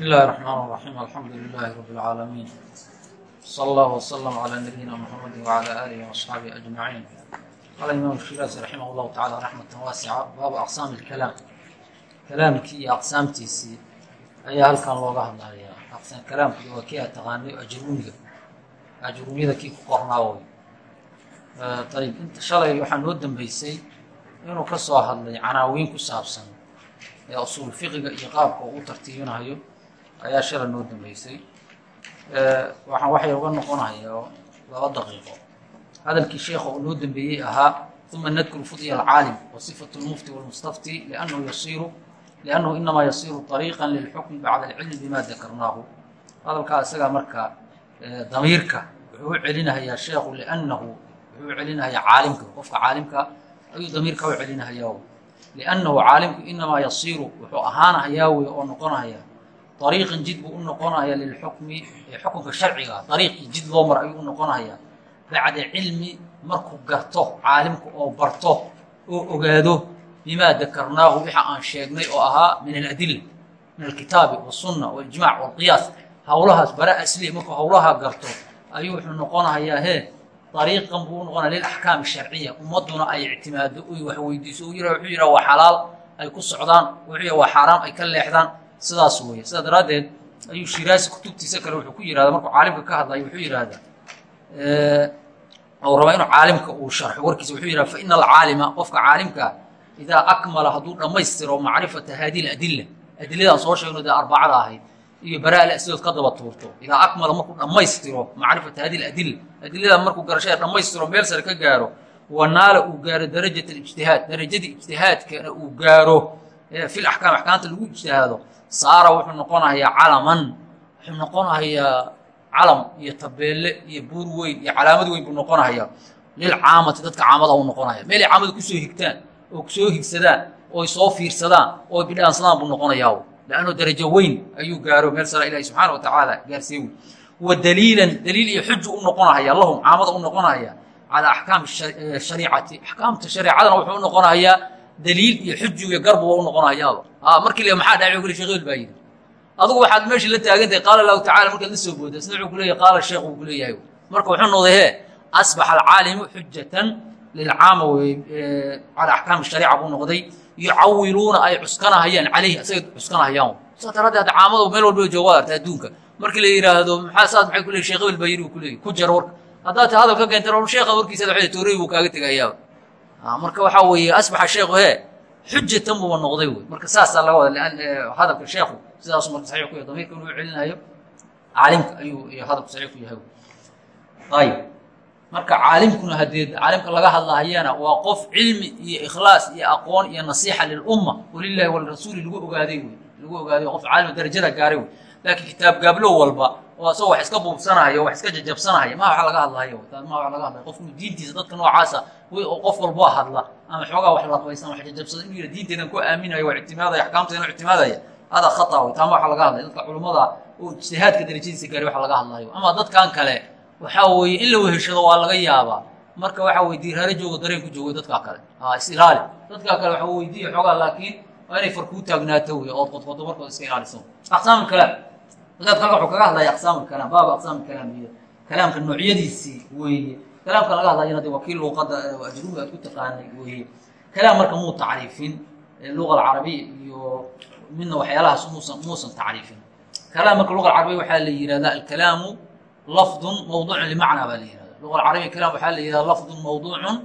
بسم الله الرحمن الرحيم الحمد لله رب العالمين صلى الله وسلم على نبينا محمد وعلى آله وأصحابه أجمعين قال الإمام الشيرازي رحمه الله تعالى رحمة واسعة باب أقسام الكلام كلامkii iyo aqsaamtiisii ayaa halkan looga hadlaya aqsaam kalaamkii waa kii aad taqaanay ajrumiga ajrumiyada kii ku qornaa way ayib inta shalay waxaa noo dambeysay inuu ka soo hadlay canaawiin ku saabsan ee usuul fiqiga iyo qaabka uu tartiibinayo ayaa shalay noo dambeysay. Waxaan waxay uga noqonaya laba daqiiqo. Hadalkii sheekha uu noo dambeeyey ahaa uma nadkuru fudya alcaalim wa lmufti walmustafti liannahu yasiiru liannahu inamaa yasiiru طariiqa lilxukmi bacda alcilmi bima dakarnaahu. Hadalkaa isagaa marka damiirka wuxuu u celinahayaa sheekhu liannahu wuxuu u celinahayaa caalimka qofka caalimka ayuu damiirka u celinahayaa liannahu caalimku inamaa yasiiru wuxuu ahaanahayaa wey oo noqonaya ariiqan jid buu u noqonaya lilxukmi xukunka sharciga ariiqii jid loo mar ayuu u noqonayaa bacda cilmi markuu garto caalimka oo barto oo ogaado bimaa dakarnaahu waxa aan sheegnay oo ahaa min aladila min alkitaabi wasunna walijmac walqiyaas howlahaas bara asliya markuu howlaha garto ayuu wuxuu noqonayaa hee ariiqan buu u noqonaya lilaxkaami sharciya ummaduna ay ictimaado oy wax weydiiso u yira wuxuu yidhaha waa xalaal ay ku socdaan wuxuu yidhaha waa xaaraam ay ka leexdaan sidaas weeye sidaa daraaddeed ayuu shiraasi kutubtiisa kale wuxuu ku yihahda markuu caalimka ka hadlayo wuxuu yidhahdaa ou rabaa inuu caalimka uu sharxo warkiisa wuxuu yidhahda faina alcaalima qofka caalimkaa idaa akmala hadduu dhammaystiro macrifata haadihi aladilla adiladaan soo sheegno dee arbacada ahayd iyo baraa sidood ka daba tuurto idaa akmala markuu dhammaystiro macrifata hadihi aladilla adiladan markuu garashada dhammaystiro meel sare ka gaaro wanaala uu gaaro darajat alijtihaad darajadii ijtihaadkana uu gaaro fi laxkaam axkaamta lagu ijtihaado saara wuxuu noqonayaa calaman. Wuxuu noqonayaa calam iyo tabeelle iyo buur weyn iyo calaamad weyn buu noqonayaa. Lilcaamati dadka caamada u noqonaya meelay caamada ku soo higtaan oo ku soo higsadaan ooy soo fiirsadaan oo bidhaansadaan buu noqonayaa. Lanno darajo weyn ayuu gaaro meel sara ilahi subxaana wa tacaala gaarsiiye wey wa daliilan daliil iyo xuju u noqonaya lahum caamada u noqonaya calaa axkaami shariicati. Axkaamta shareecadana wuxuu u noqonayaa daliil iyo xuju iyo garbu waa u noqonayaaba markii la maxaa dhaay kule sheekh baa yidhi. Adugu waxaad meesha la taagantahay qaala lahu tacala markaad la soo booda isna wuxuu kuleeyahy qaala sheekh uu kuleeyahay marka wuxuu noqday hee asbaxa alcaalimu xujatan lilcaama wey calaa axkaami shariica buu noqday. Yucawiluuna ay cuskanahayaan calayhi asagay cuskanahayaan saa daraaddeed hadda caamadu meel walba jooga arta adduunka. Markii la yidhaahdo maxaa saas? Maxay kuleeyahy sheekh hebel baa yidhi uu kuleeyahy ku jaro warka. Haddaad ta hadal ka keentay or sheekha warkiisa toorey buu kaaga tegayaaba marka waxaa weeye asbaxa sheekhu hee xujatan buuba noqday wey marka saasaa laga wada hadalka sheekhu sidaasu marka saxiix ku yahay damiirka inuu celinayo caalimka ayuu hadalku saxiix ku yahay ayib. Marka caalimkuna haddee caalimka laga hadlahayana waa qof cilmi iyo ikhlaas iyo aqoon iyo nasiixa lilumma walilahi walirasuuli lagu ogaaday wey lagu ogaaday qof caalima darajada gaaray wey laakiin kitaab gaablow walba oo asagoo wax iska buubsanahaya wax iska jajabsanahaya ma waxa laga hadlahayo ma waxa laga hadlaya qofku diintiisa dadka noocaasa qof walboo hadla. Ama xoogaa wax laqbaysan wax jajabsada inuu yidha diinteenan ku aaminayo waa ictimaadaya axkaamteena ictimaadaya. Hada khata wey taama waxa laga hadlaya dadka culummada oo ijtihaadka darajadiisa gaaray waxa laga hadlayo. Ama dadkan kale waxaa weeye in la weheshado waa laga yaabaa. Marka waxa weye diirhaare joogo dareen ku joogo dadkaa kale. Is-ilaali dadkaa kale waxa weydiiya xoogaa laakiin waa inay far kuu taagnaato wey ood qodqodo markood iska ilaaliso. Aqsaam kalaam halka wuxuu kaga hadlaya aqsaam kalaam baaba aqsaam kalaam iyo kalaamka noocyadiisii weeye. Kalaamka laga hadlayana de waa kii luuqadda ajrubi aad ku taqaanay weeye. Kalaam marka muu tacriifin luga alcarabiya iyo midna waxyaalahaas muusan muusan tacriifin. Kalaam marka luga alcarabiya waxaa la yihahdaa alkalaamu lafdun mawduucun limacnaa baa la yihahda luga alcarabiya kalaam waxaa la yihahda lafdun mawduucun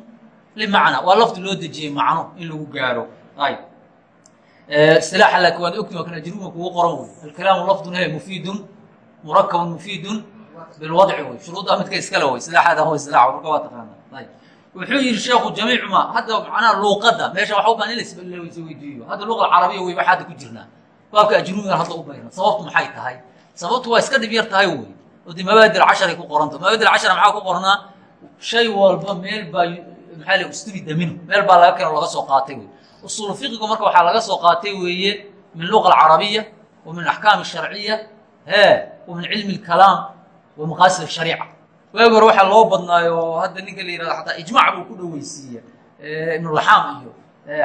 limacnaa. Waa lafdi loo dejiyey macno in lagu gaaro. Ayb istilaaxa laakiin waad ogti waa kan ajrubiga kugu qoran wey alkalaamu lafdun he mufiidun murakabun mufiidun bilwadci wey shuruuddaa midka iskale wey silaaxaada ho silaax marka waa taqaana ayb wuxuu yidhi sheekhu jamiicu ma hadda macnaha luuqadda meesha waxa u baan in la weydiiyo. Hadda luqa alcarabiya wey waxaa hadda ku jirnaa. Baabka ajrubigan hadda u bayran sababtu maxay tahay? Sababtu waa iska dhib yar tahay wey oo dee mabaadil casharay ku qoranta mabaadil cashara maxaa ku qornaa? Shay walba meel baa maxaa la usturida minhu meel baa laga keno laga soo qaatay wey usuulu fiqigu marka waxaa laga soo qaatay weeye min luqa alcarabiya wa min axkaam sharciya he wa min cilmi اlkalaam wa maqaasid ashariica waagi waxaa loo badnaayo hadda ninka la yihahdo xataa ijmac buu ku dhoweysiiya ibnulaxaam iyo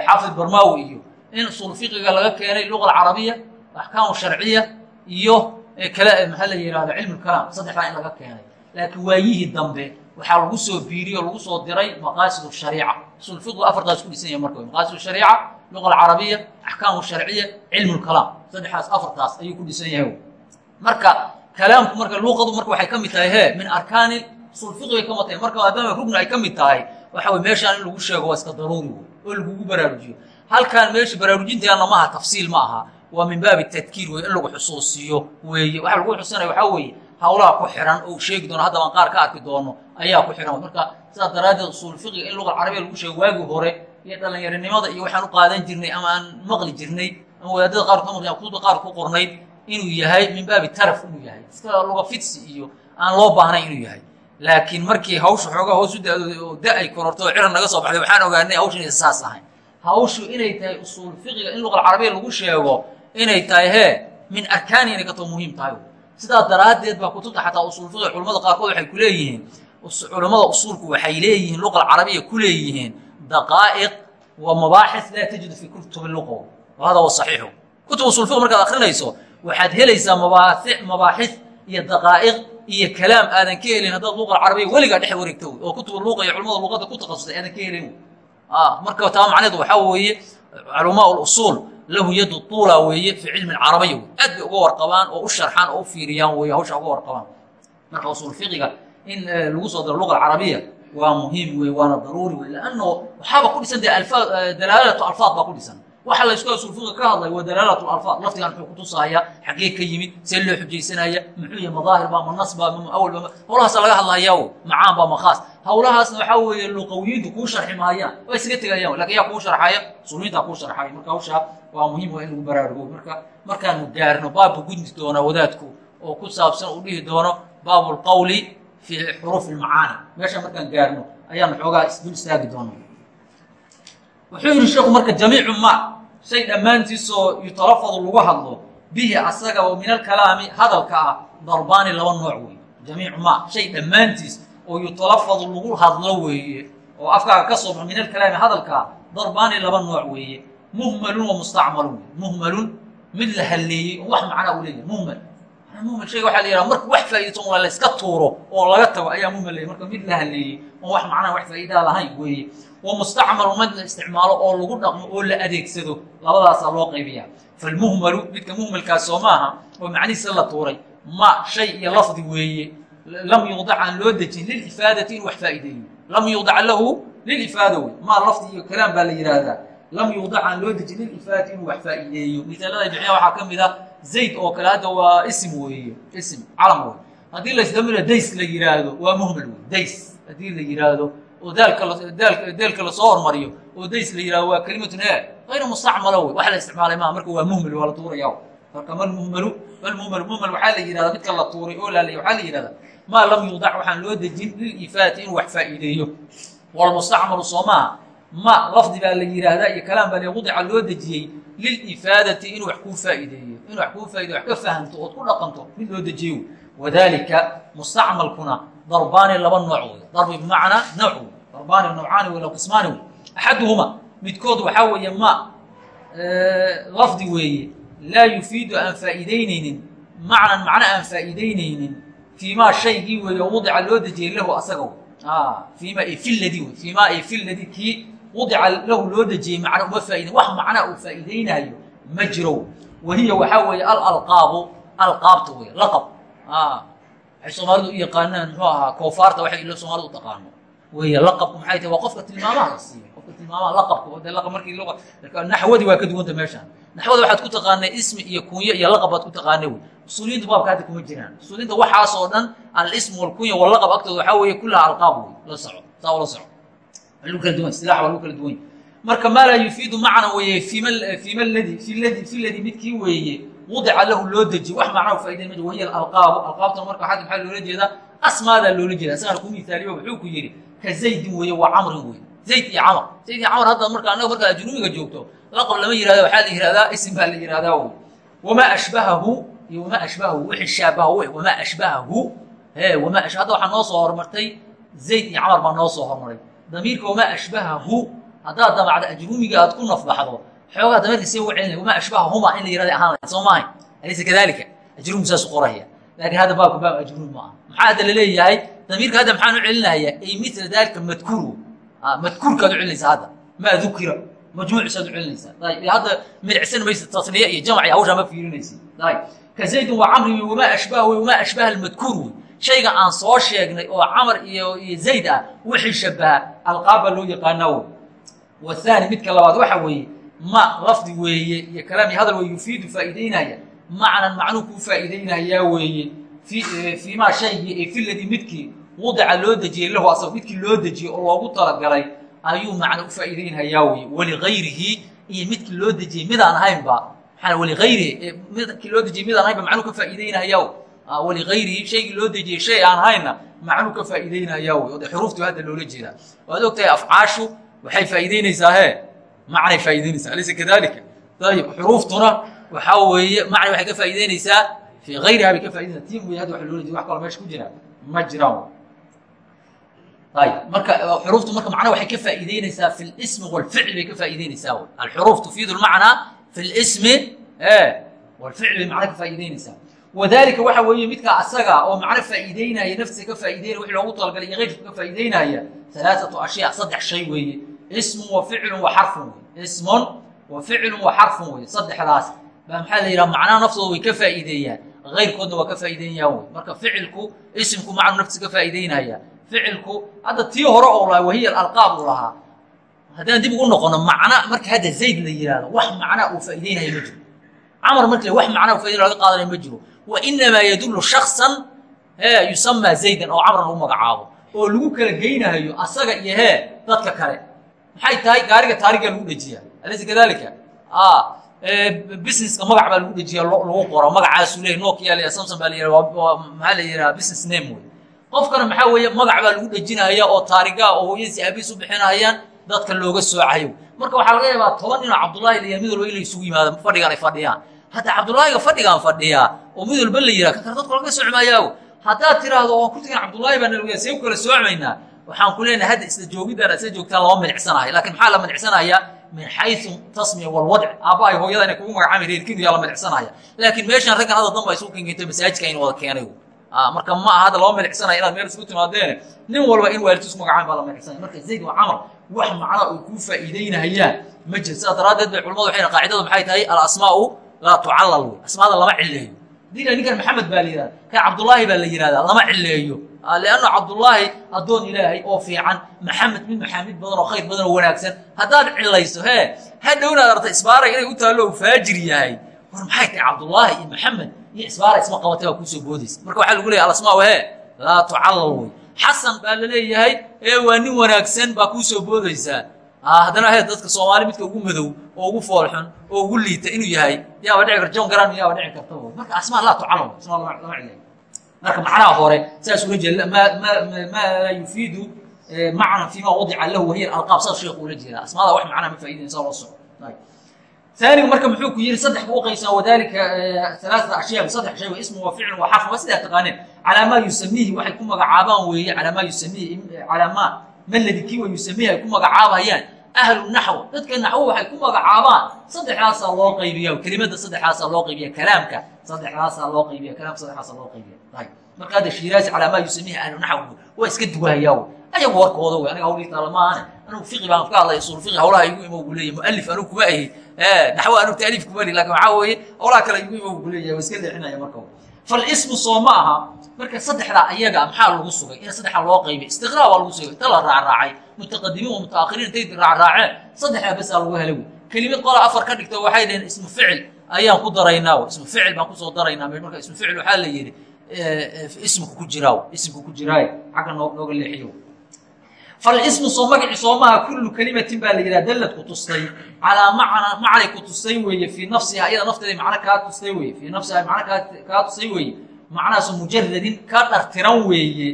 xaafid barmawi iyo in usuul fiqiga laga keenay luqa alcarabiya axkaamu sharciya iyo maxaa la yihahda cilmu lkalaam saddexdaa in laga keenay. Laakiin waayihii dambe waxaa lagu soo biiriyey o lagu soo diray maqaasid shariica. Usul afartaas ku dhisan yahay marka maqaasid shariica luqa alcarabiya axkaamu sharciya cilmu lkalaam saddexdaas afartaas ayuu ku dhisan yahay. Marka kalaamku marka luqadu marka waxay ka mid tahay he min arkaani usul fiqhi bay ka mid tahay. Marka maadaama rugni ay ka mid tahay. Waxa wey meeshaan in lagu sheego waa iska daruuri oo lagugu baraarujiyo. Halkaan meesha baraarujinteena maaha tafsiil ma aha. Waa min baabi tadkiir wey in lagu xusuusiyo weeye. Waxa lagu xusuusanaya waxaa weeye hawlaha ku xiran oo sheegi doono hadda baan qaar ka arki doono ayaa ku xiran. Marka sidaas daraaddeed usuul fiqiga in luqa carabiya lagu sheego waagii hore iyo dhalinyaronimada iyo waxaan u qaadan jirnay ama aan maqli jirnay ama wadaadada qaar ka maqli kutubda qaar ku qornayd inuu yahay min baabi taraf inuu yahay. Iska luga fidsi iyo aan loo baahnayn inuu yahay. Laakiin markii hawsha xoogaa hoos u da-do oo da ay kororto oo ciran naga soo baxday waxaan ogaanay hawshan inaysa saas ahayn hawshu inay tahay usuul fiqiga in luqa carabiya lagu sheego inay tahay hee min arkaani inay ka too muhiim tahay sidaa daraaddeed baa kutubta xataa usul fiqiga culamada qaarkood waxay ku leeyihiin. Usuulku waxay leeyihiin luqa alcarabiya ku leeyihiin daqaa'iq wa mabaaxis laa tajidu fi kutubi luqa wa hada wa saxiixu. Kutub usul fiq markaad akrinayso waxaad helaysaa mabaaxis iyo daqaa'iq iyo kalaam aadan ka helin haddaad luqa alcarabiya weligaa dhex wareegto oo kutuba luqa iyo culamada luqada ku takhasusay aadan ka helin marka taa macneedu waxaa weeye culamaa usuul lahu yadu tuula weeye fi cilmi carabiya wey aad bay uga warqabaan oo u sharxaan oo u fiiriyaan wey hawsha uga warqabaan. Marka usul fiqiga in lagu soo daro luqa alcarabiya waa muhiim wey waana daruuri wey lanno waxaaba ku dhisan de alfaad dalaalatu alfaad baa ku dhisan waxa la isku usul fiqiga ka hadlay waa dalaalatu alfaad laftigan muxuu kutusaaya xaggee ka yimid see loo xujaysanaya muxuu yahay madaahir baa ma nas baa ma awal baa hawlahaasa laga hadlayaa macaan baa ma khaas. Hawlahaasna waxaa weeye luqawiyiintu kuu sharxi maayaan waa isaga tegayaan laakiin yaa kuu sharxaya usuliyiintaa kuu sharxaya marka hawshaa waa muhiim waa in lagu baraarugo marka markaanu gaarno baabka gudmi doona wadaadku oo ku saabsan uu dhihi doono baabu lqawli fi xuruuf ilmacaani meesha markaan gaarno ayaanu xoogaa isdul istaagi doona wuxuu yidhi sheeku marka jamiicu ma shay dhammaantiisoo yutalafadu lagu hadlo bihi asaga oo min alkalaami hadalka ah darbaani laba nooc weeye. Jamiicu ma shay dhammaantiis oo yutalafadu lagu hadlo weeye oo afkaaga ka soo baxo min alkalaami hadalkaa darbaani laba nooc weeye. Muhmalun wa mustacmalun. Muhmalun mid la halleeyey oo wax macnaa u leeyahay muhmal muhmal shayga waxaa la yidhaha marka wax faa'iidaysan waa la tuuro oo laga tago ayaa muhmal leeyahy marka mid la halleeyey oo wax macnaha wax faa'iidaa lahayn weeye wa mustacmalu mid la isticmaalo oo lagu dhaqmo oo la adeegsado labadaasaa loo qaybiyaa falmuhmalu midka muhmalkaas maaha oo macnihiisa la tuuray ma shay iyo lafdi weeye lam yuudac aan loo dejin lilifaadati in wax faa'iideeyo lam yuudac lahu lilifaada wey maa lafdi iyo kalaam baa la yidhaahdaa lam yuudac aan loo dejin lilifaadati inuu wax faa'iideeyo misaalada bixiya waxaa ka mid a zayd oo kale hadda waa isim weeye isim calam wey haddii laisdamina days la yidhaahdo waa muhmal wey days. Haddii la yidhaahdo oo daalka deelka la soo hormariyo oo days la yidhahdo waa kelimatun he ayna mustacmalo wey wax la isticmaalay maaha marka waa muhmal waa la tuuraya marka malmuhmalu malmuhmalu muhmal waxaa la yidhahdaa midka la tuuray oo laalay waxaa la yidhahdaa maa lam yuudac waxaan loo dejin lilifaati inuu wax faa'iideeyo. Walmustacmalu soo maaha. Ma lafdi baa la yidhaahdaa iyo kalaam baa wudica loo dejiyey lilifaadati inuu wax kuu faa'iideeyo inuu wax kuu faa'ideyo wax ka fahamto ood ku dhaqanto mid loo dejiyo wadalika mustacmalkuna darbaani laba nooc wey darbi bimacnaa nawc wey darbaani nawcaani wey qismaani wey axaduhuma midkood waxaa weeye ma lafdi weeye laa yufiidu aan faa'iideyneynin macnan macno aan faa'iideyneynin fiimaa shaygii weeye wudica loo dejiyey lahu asaga fiima ay filadi wey fiimaa ay filadi kii wudica lahu loo dejiyey macno uma faa'ideyn wax macnaa uu faa'iideynaayo ma jiro wahiya waxaa weeye alalqaabu alqaabta wey laqab waxay soomaalidu u yaqaanaan muxuu ahaa koofaarta waxay ilo soomaalida u taqaano weeye laqabku maxay tahay waa qofka tilmaamaha la siiyo qofka tilmaamaha laqabka de laqab markii luqa naxwadii waa ka duwanta meeshaan naxwada waxaad ku taqaanay ismi iyo kunyo iyo laqab baad ku taqaanay wey usuuliyiinta baabka hadda kuma jiraan usuuliyiinta waxaas oo dhan alism walkunya walaqab agtooda waxaa weeye kullaha alqaab wey la soco saa la soco duwan marka maa laa yufiidu macna weeye fima ladi fi ladi midkii weeye wudica lahu loo dejiye wax macnaa faa'idayn ma jiro wahiya alqaabu alqaabtana marka xagga maxaa loola jeedaa? Asmaadaa loola jeeda isagana ku misaaliyo wuxuu ku yidhi ka zaydin weeye waa camrin weeye. Zayd iyo camar zayd iyo camar hadda marka annaga markaad ajnumiga joogto laqab lama yihahda waxaa la yihahdaa isim baa la yihahdaa wey wamaa ashbahahu iyo wamaa ashbahahu wixii shaabaha wey wamaa ashbahahu he wamaa hadda waxaa noo soo hormartay zayd iyo camar baa noo soo hormaray damiirka wamaa ashbahahu. Haddaad damacda ajrumiga aad ku nafbaxdo xoogaa dameerka see uga celinaya wamaa ashbahahuma in la yirahda ahaan lahayd soo maahay alaysa kadalika ajruum saas qoraya. Laakiin hadda baabka baab ajruum ma aha. Maxaa hadda la leeyahay damiirka hadda maxaan u ay mila dalika madkuur madkuurkaad u celinaysaa hadda. Maa dukira majmuucisaad u celinaysaa hadda midicsan maysa tasniya iyo jamc iyo hawshaa ma fiirinaysid ayb ka zaydin wa camri wamaa ashbaha wamaa ashbaha almadkuur shayga aan soo sheegnay oo camar iyo iyo zayd ah wixii shabaha alqaab baa loo yaqaanaa wey wathani midka labaad waxa weeye ma lafdi weeye iyo kalaam iyo hadal wey yufiidu faa'iideynaya macnan macnuu kuu faa'iideynayaa weeye. Fii maa shaygii ee filadii midkii wadica loo dejiyey lahu asaga midkii loo dejiyey oo loogu talagalay ayuu macno u faa'iideynhayaa weye waligayrihi iyo midkii loo dejiyey midaan ahaynba maxaa waligayrihi midkii loo dejiyey midaan ahaynba macnuu ka faa'iideynhayaa waligayrihi shaygii loo dejiyey shay aan ahaynna macnuu ka faa'iideynhayaa wey ode xuruuftu hadda loola jeedaa waad og tahay afcaashu waxay faa'iideynaysaa he macnay faa'iideynaysaa alaysa kadalika ayib xuruuftuna waxaa weeye macna waxay ka faa'iideynaysaa fii gayriha bay ka faa'ideynaysaa tii mooye hadda waxa loola jeeda wax kaloo meesha ku jira. Ma jiraan ayb marka xuruuftu marka macnaha waxay ka faa'iideynaysaa fi lismi walficli bay ka faa'iideynaysaa wy alxuruuf tufiidu lmacnaa fi lismi walficli bay macna ka faa'iideynaysaa wadalika waxa weeye midka asaga oo macno faa'iideynaya naftiisa ka faa'ideynaya wixii loogu talagalay iyo keyrka ka faa'iideynaya alaaatu ashyaa saddex shay weeye. Ismun wa ficlun wa xarfun wey ismun wa ficlun wa xarfun wey saddexdaas. Baa maxaa la yidhaha macnaha naftooda way ka faa'iideeyaan keyrkoodna waa ka faa'iideynayaan wey marka ficilku isimku macnu naftiisa ka faa'iideynaya. Ficilku hadda tii hore oo lahaa wahiya alalqaab uu lahaa. Haddaan dib ugu noqono macna marka hadda zayd la yihahdo wax macna uu faa'iideynaya ma jiro camar marka wax macna uu faa'ideynaya laga qaadanaya ma jiro wa inamaa yadullu shaksan hee yusamaa zaydan oo camran lagu magacaabo oo lagu kala geynayo asaga iyo hee dadka kale maxay tahay gaariga taariga lagu dhejiyaa alaysa kadalika businesska magac baa lagu dhejiya lagu qoro magacaasu leey nokia la samson baa la maxaa la yidhaha business name wey qofkana maxaa weeye magac baa lagu dhejinaya oo taarigaa oo hooyadiisi aabiis u bixinayaan dadka looga soocayo marka waxaa laga yaabaa toban inuu cabdullaahi la yaha mid walba inay isugu yimaado fadhigaan ay fadhiyaan. Hadda cabdullaahiga fadhigaan fadhiyaa oo mid walba la yihah kakar dadku laga soocmaayaa haddaad tiraahdo waan ku tegan cabdullaahi baa nalga see ku kala soocmaynaa waxaan ku leenahay hadda isla joogidaan isla joogtaan lama milicsanayo laakiin maxaa la milicsanayaa min xayu tasmiya walwadc aabbahay hooyada inay kugu magacaami reerkiinu yaa la milicsanaya laakiin meeshaan raggan hadda danba isu kenkeentay masaajidka in wada keenay marka ma aha hadda lama milicsanaya inaad meel isku timaadeene nin walba in waalidkiisu magacaan baa la milicsanaya marka zayd wa camar wax macna ay kuu faa'iideynahayaan ma jir sidaas daraaddeed bay culamadu waxay qaacidadu maxay tahay? Alasmaa'u laa tucallal wey asmaada lama cileeyo dila ninkan maxamed baa la yihahda kan cabdullaahi baa la yihahdaa lama cileeyo leanna cabdullaahi addoon ilaahay oo fiican maxamed mid maxaamid badan oo khayr badan oo wanaagsan. Haddaad cilayso hee hadhownaad arta isbaaray inay u taallo u faajir yahay. War maxay tahay cabdullaahi iyo maxamed iyo isbaara isma qabatay baa kuusoo boodaysa marka waxaa lagu leeyahy alasmaa hee laa tucallal wey xasan baa la leeyahay ee waa nin wanaagsan baa kuusoo boodaysaa haddana he dadka soomaali midka ugu madow oo ugu foolxun oo ugu liita inuu yahay yaaba dhici karta john garan yaaba dhici karta. Marka asmaa laa tucallal asmaa lama cilayo marka macnaha hore saas ula jeeda ma ma ma laa yufiidu macnan fima wadica lahu wahiya alqaab saas sheekhu ula jeeda asmaada wax macnaha ma faa'iidinaysa loo soco taanigu marka muxuu ku yidhi saddex buu uqaysaa wadalika eh, alaaata ashya saddex shay ism wa ficl wa xarf wa sidaa taqaaneen calaa maa yusamiihi waxay ku magacaabaan weeye calaa maa yusamiihi eh, calaa maa maladi kiwa yusamiihi ay ku magacaabayaan. Ahlu naxw dadka naxwo waxay ku magacaabaan saddexdaasaa loo qaybiya kelimada saddexdaasaa loo qaybiya kalaamka saddexdaasaa loo qaybiya kalaam saddexdaasaa loo qaybiya marka hadda shiiraasi calaa maa yusamiihi ahlu naxw waa iska duwahayaa ayagu warkooda aniga hawlii taala maaane anigu fiqi baan ka hadlaya usul fiqi hawlaha igu imo gu leeyahy mualif anigu kuma ahi. Naxwo anigu taaliif kuma li laakiin waxaa weeye hawlaha kale igu imo gu leeyahay waa iska leexinaya marka falismu soo ma aha marka saddexdaa ayaga maxaa lagu sugay? In saddexdaa loo qaybay. Istiqraa baa lagu sugay. Inta la raacraacay mutaqadimiin wa mutaakhiriin intay raacraaceen saddexdaa basaa lagu helay wey kelimad qola afar ka dhigta waxay dhaheen ismu ficil. Ayaan ku daraynaa w ismu ficil baan ku soo daraynaa marka ismu ficil waxaa la yidhi ismku ku jiraaw ismku ku jiraayo xagga noo nooga leexiyo falismu soo magaci soomaha kullu kelimatin baa la yidhaha dallad ku tustay calaa macna macnay ku tustay weeye fii nafsiha iyada nafteeda macno kaa tustay weye fii nafsiha macno kaa kaa tustay weeye. Macnahaasu mujaradin ka dhartiran weeye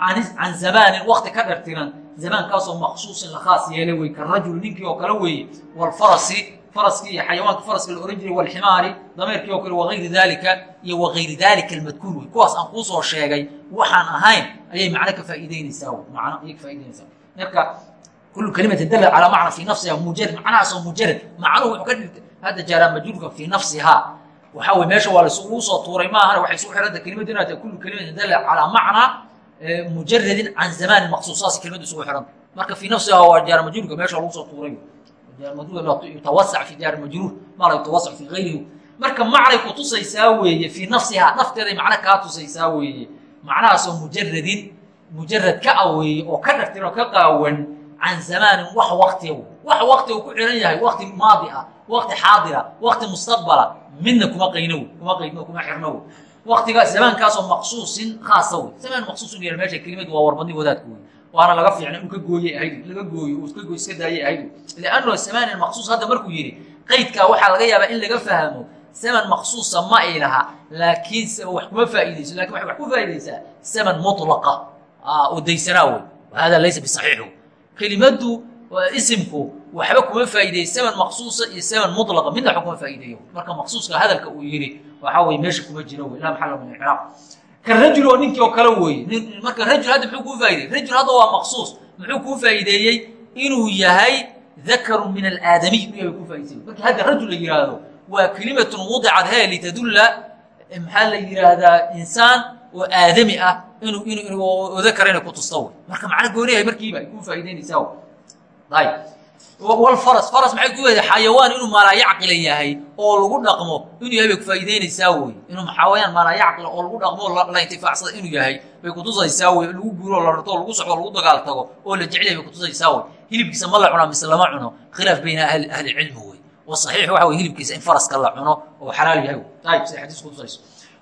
can can zamaanin wakti ka dhartiran zamaankaasoo maqsuusin la khaas yeelay wey karajul ninkii oo kale weeye walfarasi faraskii iyo xayawaanka faraska la ohan jiray walximaari dameerkii oo kale wagayri dalika iyo wagayri dalika almadkuur wey. Kuwaas aan kuusoo sheegay waxaan ahayn ayay macno ka faa'iideynaysaa macno ayay ka faa'ideynaysaa marka kulu kalimatin dalla calaa macna fii nafsiha mujarad macnahaasoo mujarad macnuhu wuxuu ka dhigta hadda jaaraa majruurka fii nafsihaa. Waxaa wey meesha waa laisugu soo tuuray maahana waxay isugu xihanta kelimadu inaa tahay kullu kelimatin dalla calaa macnaa mujaradin can zamanin maqsuus saas kelimadu isugu xihanta marka fii nafsiha waa jaara majruurka meesha lagu soo tuuray yutawasac fi jaari majruur maa la yutawasac fi gayrihi marka macnay kutusaysaa weeye fii nafsihaa nafteeday macno kaa tusaysaa weeye. Macnahaasoo mujaradin mujarad ka a weeye oo ka dhagtin oo ka qaawan can zamaanin wax waktiga wax waktiga ku xihan yahay wakti maadi ah wakti xaadira wakti mustaqbala midna kuma qayno kuma qaydno kuma xirno waktiga zamaankaasoo maqsuusin khaasa wey zamaan maqsuusin yar meesha kelimadu waa warbadni wadaadku wey waana laga fiicna inuu ka gooyey ahayd laga gooyo uu iska gooy iska daayey ahayd. Liannahu zamaanin maqsuus hadda markuu yidhi qaydkaa waxaa laga yaabaa in laga fahmo zaman maqsuusa ma ay laha laakiin wax kuma faa'iidayso laakiin waxay wax ku faa'iidaysaa zaman mutlaqa. Oo daysanaa wey hada laysa bisaxiixu. Kelimadu isimku waxba kuma faa'iideeyo zaman maqsuusa iyo zaman mutlaqa midna waxba kuma faa'iideeyo marka maqsuuska hadalka uu yidhi waxaa weye meesha kuma jiro wey laa maxala min icraab ka rajul oo ninkii oo kale weeye. Marka rajul hadda muxuu kuu faa'ideeyey rajul hadda waa maqsuus. Muxuu kuu faa'iideeyey inuu yahay dakaru min alaadamiy inuu yahay ku faa'ideeyey marka hadda rajul la yidhaahdo waa kelimatun wudicad he litadulla maxaa la yidhaahdaa insaan oo aadami ah inuu inuu dakar inay ku tusta wey marka macno gooniyahay markiiba ay kuu faa'ideynaysaa ayb walfaras faras maxay ku weeday xayawaan inuu maalaayacqila yahay oo lagu dhaqmo inuu yahay bay ku faa'ideynaysaa wey inuu xayawaan maalaayacqila oo lagu dhaqmo la intifaacsada inuu yahay bay kutusaysaa wey lagu guuro la rarto lagu socdo lagu dagaal tago oo la jeclyahay bay kutusaysaa wey hilibkiisa ma la cunaa mise lama cuno? Khilaaf bayna ahli ahlicilmi wey wasaxiix waxa wey hilibkiisa in faraska la cuno oo xalaal yahay ayb siday xadiis kutusayso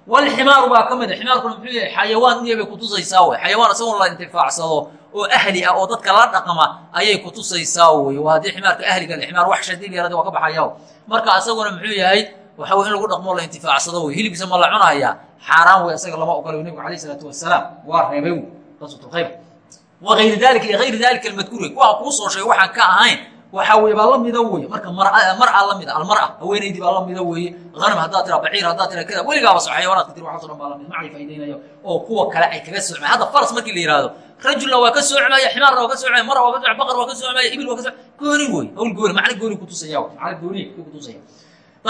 walximaaru baa ka mid a ximaarkuna muxuu yahay? Xayawaan inuu yahay bay kutusaysaa wey xayawaan isagoo la intifaacsado oo ahli ah oo dadka la dhaqma ayay kutusaysaa wey waa haddii ximaarka ahliga ximaar wax shadil yaradi waa ka baxaya marka isaguna muxuu yahay waxa wey in lagu dhaqmo la intifaacsado wey hilibkiisa ma la cunaya xaaraan wey isaga lama ogolay nebigu alayh isalaatu wasalaam waa reebay wey qaswatulkhayr wa gayri dalika iyo gayri dalika almadkuur kuwaa kuu soo sheegay waxaan ka ahayn waxaa weye baa la mida weye marka mar'a la mida almar'a haweenaydii baa la mida weeye. Hanam haddaad tira baciir haddaad tira kada weligaaba so xayawaanaadka tir waxaso dhan baa la mid macay faa'ideynayo oo kuwa kale ay kaga soocmaya hadda faras markii la yihahdo rajulna waa ka soocmaya ximaarna waa ka soocmaya mara waa ka soocmaya baqar waa ka soocmaya ibil waa ka soocmaya gooni wey hawl gooni macna gooni kutusaya wey macna gooni kutusaya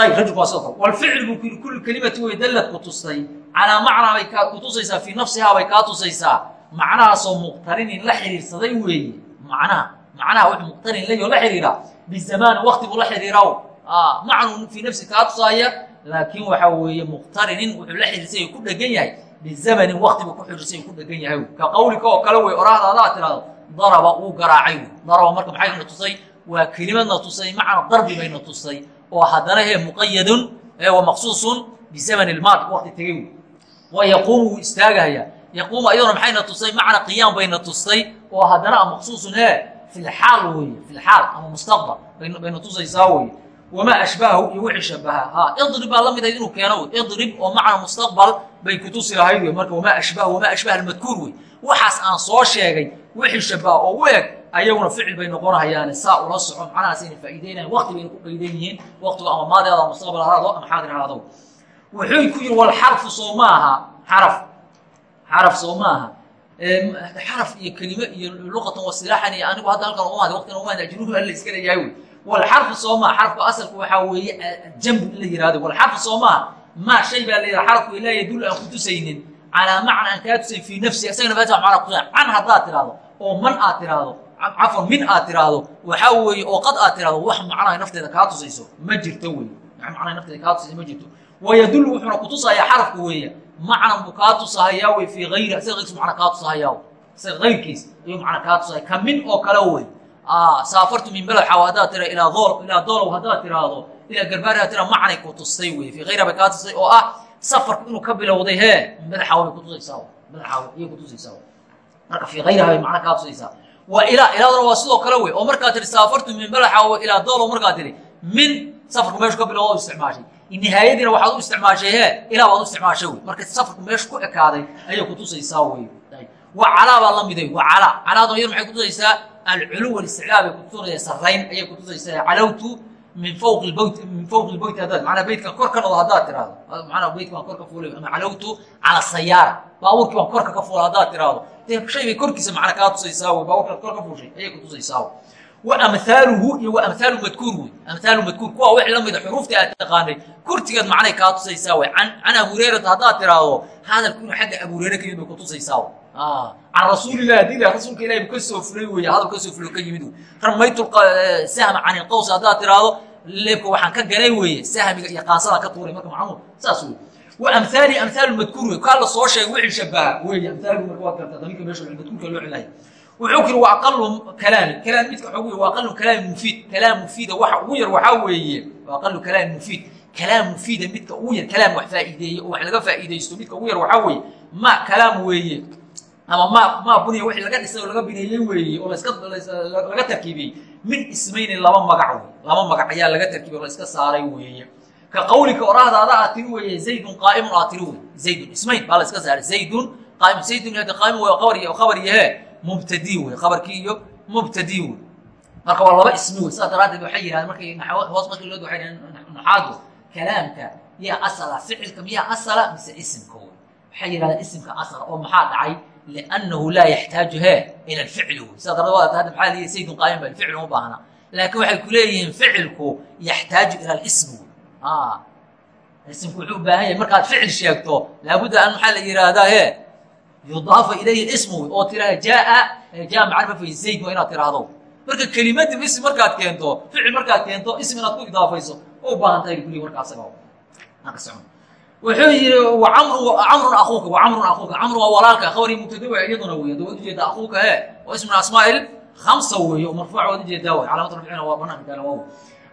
ayib rajulku waa sidoo kale kuyiri kullu kelimati wey dallad kutustay calaa macnaa bay kaa kutusaysaa fii nafsihaa bay kaa tusaysaa. Macnahaasoo muqtarinin la xiriirsaday weeye macnaha macnaha wuxuu muqtarin leeyo la xiriira bizamaani wakti buu la xiriiraw macnu fii nafsi kaa tusaaya laakiin waxa weeye muqtarinin wuxuu la xiriirsay ku dhegan yahay bizamanin wakti buu ku xiriirsay ku dhegan yahay ka qawlika oo kale wey oraahda adaa tirahdo daraba uu garaacay daraba marka maxay na tusay waa kelimadna tusay macna darbi bayna tusay oo haddana he muqayadun wa maqsuusun bizamani lmaadi wakti tegey wey wa yaquumu wuu istaagahaya yaquumu ayaduna maxayna tusay macna qiyaam bayna tustay oo haddana maqsuusun he fi lxaal weeye fi lxaal ama mustaqbal bayna tusaysaa weye wamaa ashbahahu iyo wixii shabaha ha idrib baa la mid ahayd inuu keeno wey idrib oo macna mustaqbal bay kutusi lahayd wey marka wamaa ashbaha wamaa ashbaha almadkuur wey waxaas aan soo sheegay wixii shabaha oo u eg ayaguna ficil bay noqonahayaane saa ula soco macnahaas ayna faa'iideynayan wakti bayna ku qaydan yihiin waktigu ama maadi ahaado mustaqbal ahaado ama xaadir ahaado wuxuu ku yiri walxarfu soo maaha xaraf xaraf soo maaha xaraf iyo kelime iyo luqatan wasilaaxan iyo anigu hadda halkan umaad waqtina umaad ajruhu alla iska leeyahay wey. Walxarfu soo maaha xarafku asalku waxaa weeye jambu in la yihahdo walxarfu soo maaha maa shay baa la yidhaha xarafku laa yadullu aan kutusaynin calaa macna aan kaa tusayn fii nafsi isagana faatixa macna kutusay can haddaad tiraahdo oo man aad tiraahdo cafwan min aad tiraahdo waxaa weeye oo qad aad tiraahdo wax macnaha nafteeda kaa tusayso ma jirto wey. Macnaha nafteeda kaa tusayso ma jirto. Wayadullu wuxuuna kutusayaa xarafku weeye macnan buu kaa tusahayaa wey fii ayri ayrkiis macna kaa tusahayaa isaga ayrkiis ayuu macna kaa tusahaya ka min oo kale wey. Saafartu min belaxaw haddaad tira ilaa dool ilaa doolow haddaad tiraahdo ilaa garbaari had tira macnay ku tustay wey. Fii hayra bay kaa tustay oo ah safarku inuu ka bilowday hee madaxaaw bay kutusaysaa madaxaaw ayay kutusaysaa marka fii hayraha bay macna kaa tusaysaa. Wa ilaa ilaaduna waa sidoo kale wey. Oo markaad tiri saafartu min belaxaw ilaa doolow markaad tiri min safarku meeshu ka bilowda isticmaashay nihaayadiina waxaad u isticmaashay he? Ilaa baad u isticmaashay marka safarku meesha ku ekaaday ayay kutusaysaa wey wa calaa baa la miday wa calaa. Calaaduna iyadu maxay kutusaysaa alculuw alisticlaa bay kutusaya sarrayn ayay kutusaysaa calawtu min fawqi lbeyt min fawqi lbeyt haddaad. Macnaa beytkan kor ka nodo haddaad tiraahdo. Macnaa beytka baan kor ka fuulay. Ama calawtu cala sayaara. Baabuurkii baan korka ka fuulay haddaad tiraahdo. Dee shay bay korkiisa macna kaa tusaysaa wey baabuurkaad kor ka fuushay ayay kutusaysaa wey wa amhaaluhu iyo wa amhaalu madkuur wey amhaalu madkuur kuwa wix la mida xuruufta aad taqaanay kurtigeed macnay kaa tusaysaa wey can can abu hurayrata haddaad tiraahdo hadalku inuu xagga abu hurayre ka yimid bay kutusaysaa wey can rasuulilah haddii la rasuulka ilahi bu ka soo fulay wey hadal ka soo fulo ka yimid wey ramaytu sahma can ilqaws haddaad tiraahdo leebka waxaan ka ganay weeye sahmiga iyo qaansadaan ka tuuray marka macmuud saas wey wa amhaali amhaalu madkuur wey kaa la soo sheegay wixii shabaha weeye amhaalku marka waad gartaa damiirka meesha madkuurka loo celaya wuxuu kiri waa aqalu kalaami kalaam midka wey waa aqalu kalaami mufiid. Kalaam mufiida waxa ugu yar waxaa weeye waa aqalu kalaami mufiid. Kalaam mufiida midka ugu yar kalaam wax faa'iideeye oo wax laga faa'iidaysto midka ugu yar waxaa weeye ma kalaam weeye ama ma ma buniya wixii laga dhisay oo laga bineeyey weeye oo laska laga tarkiibiyey. Min ismayni laba magac wey laba magac ayaa laga tarkiibiyey oo la iska saaray weeye. Ka qawlika oraahdaada aad tiri weeye zaydun qaa'imun aad tiri wey zaydun ismayn baa la iska saaray zaydun qaa'im zaydun hada qaa'im waa qabar iyo qabar yahe mubtadi wey khabarkii iyo mubtadi wey marka waa laba ismi wey sidaas daraaddeed waxay yidhahdeen markay hoos markii loo waxay naxaadu kalaamka yaa asala ficilka miyaa asala mise isimka wey waxay yidhahdeen isimka asala oo maxaa dhacay? Liannahu laa yaxtaaju he ila alficli wey sidaa daraaddeed hadda maxaa leeyahay saydun qaayim ba ficil uma baahna. Laakiin waxay ku leeyihiin ficilku yaxtaaju ila alismi wey isimku wuxuu u baahan yahay markaad ficil sheegto laabudda an maxaa la yidhaahdaa he yudaafa ilayhi ismu oo tiraha jaa jaa macrifa fi zayd waa inaad tiraahdo marka kelimadii ism markaad keento ficil markaad keento ism inaad ku idaafayso u baahan tahay kulli marka asaga marka socon wuxuu yidhi camrun akuuka wacamrun akuuka camru waa walaalka khabari mubtada wey iyaduna wey hadda waad u jeedaa akuuka he oo ismuna asmaa'il khamsa weeye oo marfuuc waad u jeedaa wey calaamatu rafcina waa banaanka taala waaw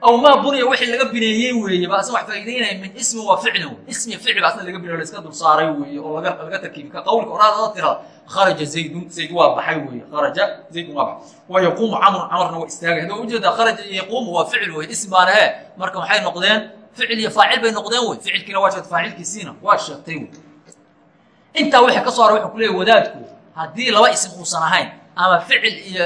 aw maa buniya wixii laga bineeyey weeye ba asna wax faa'iideynaya min ismi waa ficlin ismi ficil asna laga bineeyo laiska dul saaray weeye oo laga laga tarkiibi ka qawlka. Oraadada tira kharaja zaydun zayd waa baxay weeye. Kharaja zaydun waa baxay. Wa yaquumu camrun camarna waa istaagay. Hadda u jeedaa kharaja yaquumu waa ficil weye ism baana he marka maxay noqdeen? Ficil iyo faacil bay noqdeen wey ficilkiina waa sheegtay faacilkiisiina waa sheegtay wey intaa wixii ka soo hara wuxuu ku leeyahy wadaadku. Haddii laba ism uusan ahayn ama ficil iyo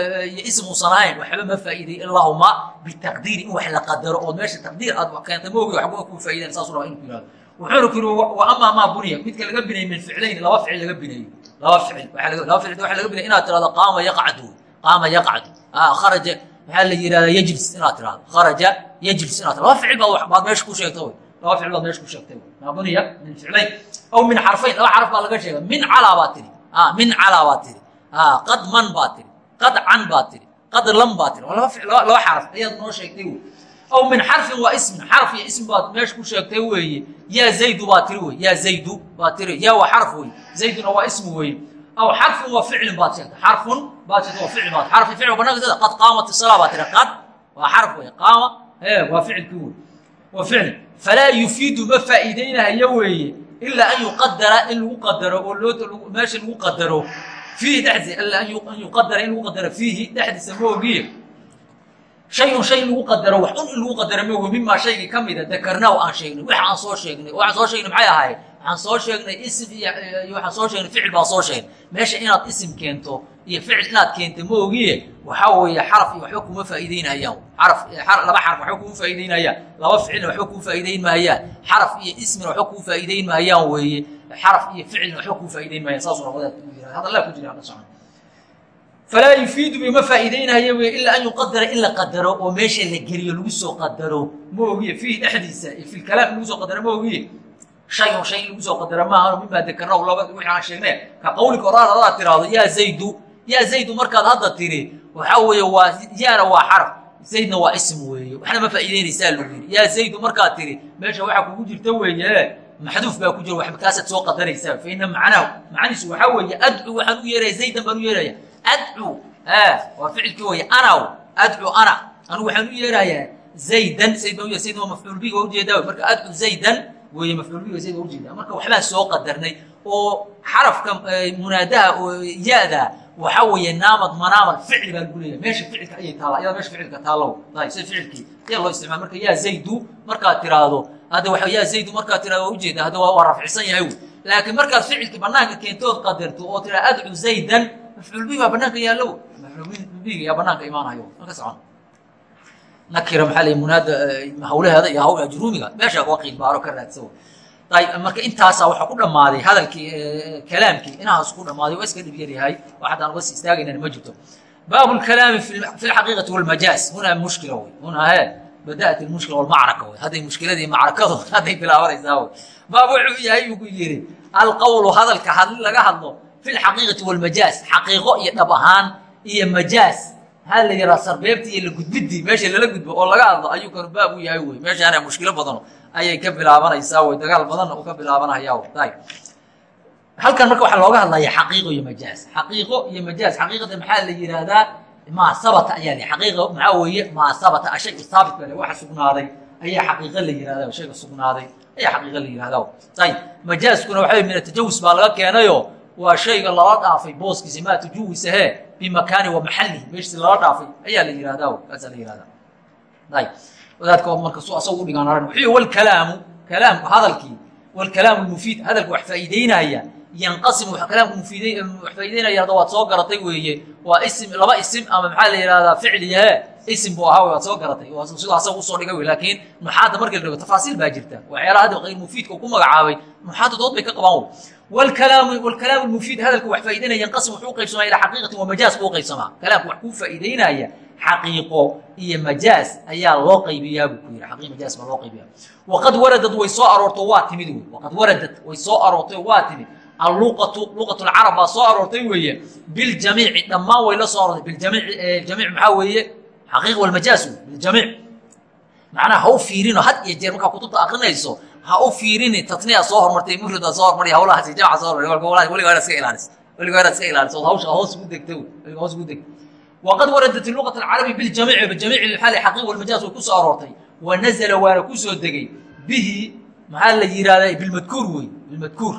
ism uusan ahayn waxba ma faa'iiday ilaahuma bitaqdiiri in wax la qadaro oo meesha taqdiir aad wax keenta moogi waxba ku faa'iidan saasuu rabaa inuu yihahdo wuxuuna ku yiri wa amaa maa buniya? Midka laga bineeyey min ficlayn laba ficil laga bineeyo laba ficil laba ficil waxa laga bineeyo inaad tirahdo qaama yaqcadu qaama yaqcadu. Ah kharaja maxaa la yidhahdaa yajlis inaad tirahdo kharaja yajlis inaad tirahdo laba ficil baad baad meesha ku sheegta wey laba ficil baad meesha ku sheegtay wey maa buniya? Min ficlayn. Aw min xarfayn laba xaraf baa laga sheega min calaa baad tiri. Ah min calaa baad tiri qad man baa tiri qad can baa tiri qad lam baa tiri. Waa laba xaraf ayaad noo sheegtay wey. Aw min xarfin waa ismin xarf iyo ism baad meesha ku sheegtay weeye. Yaa zaydu baa tiri wey yaa zaydu baa tiri yaa waa xarf wey. Zayduna waa ismi weeye aw xarfin waa ficlin baad sheegtay xarfun baad sheegtay waa ficil baad xarfi ficil bananka sida qad qaamat isalaa baa tiri qad waa xarf wey qaama ee waa ficilkii wey. Waa ficil falaa yufiidu ma faa'iideynahayo weeye ilaa an yuqadara in lagu qadaro oo loo meesha lagu qadaro fiihi dhexdiisa ila an yuqadara in lagu qadaro fiihi dhexdiisa moogiye shayun shay lagu qadaro wax un in lagu qadaro moogi mimaa shaygii ka mida dakarnaa aan sheegnay wax aan soo sheegnay waxaan soo sheegnay maxay ahaayeen waxaan soo sheegnay isim iyo waxaan soo sheegnay ficil baan soo sheegnay. Meesha inaad isim keento iyo ficil inaad keento moogiye waxaa weeye xaraf iyo waxba kuma faa'iideynayaan xaraf laba xaraf waxba kuma faa'iideynayaan laba ficilna waxba kuma faa'iideyn maayaan xaraf iyo ismina waxba kuma faa'iideyn maayaan weeye. Xaraf iyo ficilna waxba kuma faa'iideyn maayaan saasuu rabadaad ku yidhahda hadallaa ku jira hadda socon falaa yufiidu bima faa'iideynaya wey ilaa an yuqadara in la qadaro oo meesha la geliyo lagu soo qadaro moogiye fiihi dhexdiisa iyo fi lkalaam lagu soo qadaro moogiye shayun shay in lagu soo qadaro maahan mimaa dakarnaw laba wixii aan sheegnay ka qawlika oraad hadaad tiraahdo yaa zaydu yaa zaydu markaad hadda tiri waxaa weeye waa yaana waa xaraf zaydna waa ism weeye waxna ma faa'iideynaysaa lagu yidhi yaa zaydu markaad tiri meesha waxaa kugu jirta weeye maxduuf baa ku jira wax kaasaad soo qadaraysaa fa ina macnahu macnihiisu waxaa weeye adcu waxaan u yeeraya zaydan baan u yeeraya adcu waa ficilkii weye anaw adcu ana anigu waxaan u yeerayaa zaydan zayd baan u yeer zayd waa mafcuul bihi waa u jeedaa marka adcu zaydan weeye mafcuul bihi zayd waa u jeedaa marka waxbaan soo qadarnay oo xarafka munaadaha oo ya-da waxaa weeye naamad manaamad ficli baa lagu leeyahay. Meesha ficilka ayay taalla ayada meesha ficilka taallow ay sida ficilkii ayaa loo isticmaal marka yaa zaydu markaad tiraahdo hadda waxa yaa zaydu markaad tiraahdo waa ujeeda hadda waa rafcisan yahay wey laakiin markaad ficilkii banaanka keentood qadarto oo tiraa adcu zaydan mafcuul bihi baa banaanka yaallo mafcuul bihiga yaa banaanka imaanayo. Marka socon nakira maxaa lay munaada hawlaheeda iyo hawl ajruumiga meesha waa qiilbaaro ka raadsawo ayb marka intaasaa waxaa ku dhammaaday hadalkii kalaamkii inahaas ku dhammaaday waa iska dhib yar yahay oo haddaan uga sii istaagaynana ma jirto baabu lkalaami fi lxaqiiqati walmajaaz hunaa mushkila wey hunaa he bada'at ilmushkila walmacraka wey hadday mushkiladii macrakadu hadday bilaabanaysaa wey baab wuxuu yahay buu ku yidhi alqowlu hadalka hadli laga hadlo fi lxaqiiqati walmajaaz xaqiiqo iyo dhab ahaan iyo majaaz maxaa la yidhaha sarbeebtii iyo lagudbidii meesha lala gudbo oo laga hadlo ayuu kanu baab u yahay wey meeshaana mushkilo badano ayay ka bilaabanaysaa wey dagaal badanna uu ka bilaabanaya halkan marka waxaa looga hadlaya xaqiiqo iyo majaaz. Xaqiiqo iyo majaaz. Xaqiiqada maxaa la yidhaahdaa maa sabata ayaa li xaqiiqa maxaa weeye? Maa sabata ashay saabit bale waxa sugnaaday ayaa xaqiiqa la yihahda shayga sugnaaday ayaa xaqiiqa la yihahda ayib majaazkuna waxa min atajawus baa laga keenayo waa shayga lala dhaafay booskiisa maa tajuwisa he bimakaani wa maxalihi meeshisi lala dhaafay ayaa la yihahda kaasaa la yihahda ayib wadaadka marka su asaga u dhigaan aran wuxuu walkalaamu kalaamku hadalkii. Walkalaamu mufiid hadalka wax faa'iideynaya yanqasimu kalaamku mufiid wax faa'ideynaya hadda waad soo garatay weeye. Waa isim laba isim ama maxaa la yihahdaa ficliyahe isim buu ahaa waad soo garatay. Sidoo asaga u soo dhigay wey laakiin nuxaadda markii la dhigo tafaasiil baa jirta. Waxyaalaha hadda qayr mufiidka ku magacaabay nuxaadda dood bay ka qabaan walkalaamu mufiid hadalka wax faa'ideynaya yanqasim wuxuu qaybsamaa ilaa xaqiiqatin wa majaaz buu u qaybsamaa. Kalaamku wax kuu faa'iideynaya xaqiiqo iyo majaaz ayaa loo qaybiyaa buu ku yidhi xaqiiq majaaz baa loo qaybiyaa. Waqad waradad way soo aroorto waa timid wey waqad waradad way soo aroortay waa timid alluqatu luqatu lcarab baa soo aroortay weeye biljamiici dhammaan way la soo aroortay. Biljamiic jamiic maxaa weeye? Xaqiiq walmajaaz wey biljamiic. Macnaha ha u fiirino had iyo jeer markaa kutubta akrinayso ha u fiirini tatniya soo hormartay mufrida soo hormariya hawlahaasi jamca soo hormariya weliga inaad iska ilaalis. Weliga inaad iska ilaalis. Ood hawsha hoos ugu degta wey weliga hoos ugu degta wqad waradat luqaة اcarabi biljamiici bijamiic xaal xaqiiq walmajaaz way ku aroortay. Wa nazla waana ku degay. Bihi maxaa la yihahdaa bilmadkuur wey bilmadkuur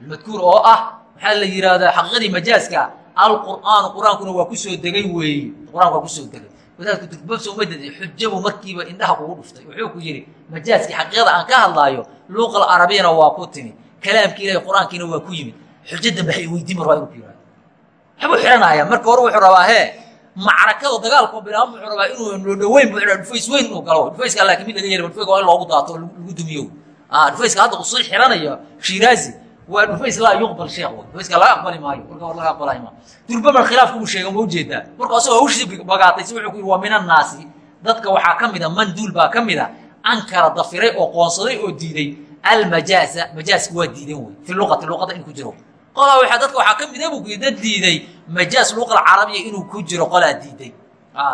bilmadkuur oo ah maxaa la yihahdaa xaqiiqadii majaazka alqur'aanu qur'aankuna waa ku soo degay weeye qur'anku waa ku soo degay. Wadaadku durbabsa uma dede xujabu markiiba indhaha kugu dhuftay. Wuxuu ku yidhi majaazkii xaqiiqada aan ka hadlaayo luqa alcarabiyana waa ku timi. Kalaamkii ilahi qur'aankiina waa ku yimid. Xujo dambe hay weydiin mar waa inuu ku yihahdo waxbuu xihanaya marka hore wuxuu rabaa hee macrakada dagaalku bilaabo wuxuu rabaa inuu dhoweyn bu dhufays weyn inuu galo. Dhufayska laakiin mid laga yeli dhufayska waa in loogu daato lagu dumiyo dhufayska hadda u sii xiranayo shiraazi waa dhufays laa yuqbal sheekh wey. Dhufayska laga aqbali maayo. Marka hore laga aqbalayo ma. Durbaman khilaafku uu sheegay ma u jeedaa marka asagoo hawshii bagaatay si wuxuu ku yidhi waa min annaasi dadka waxaa ka mida man duul baa ka mida ankara dafiray oo qoonsaday oo diiday almajaaza. Majaaska waa diidan wey fi luqati luqada in ku jiro. Qolaa waa dadka waxaa ka mida buu ku yidhi dad diiday majaaz luqa alcarabiya inuu ku jiro qolaa diiday.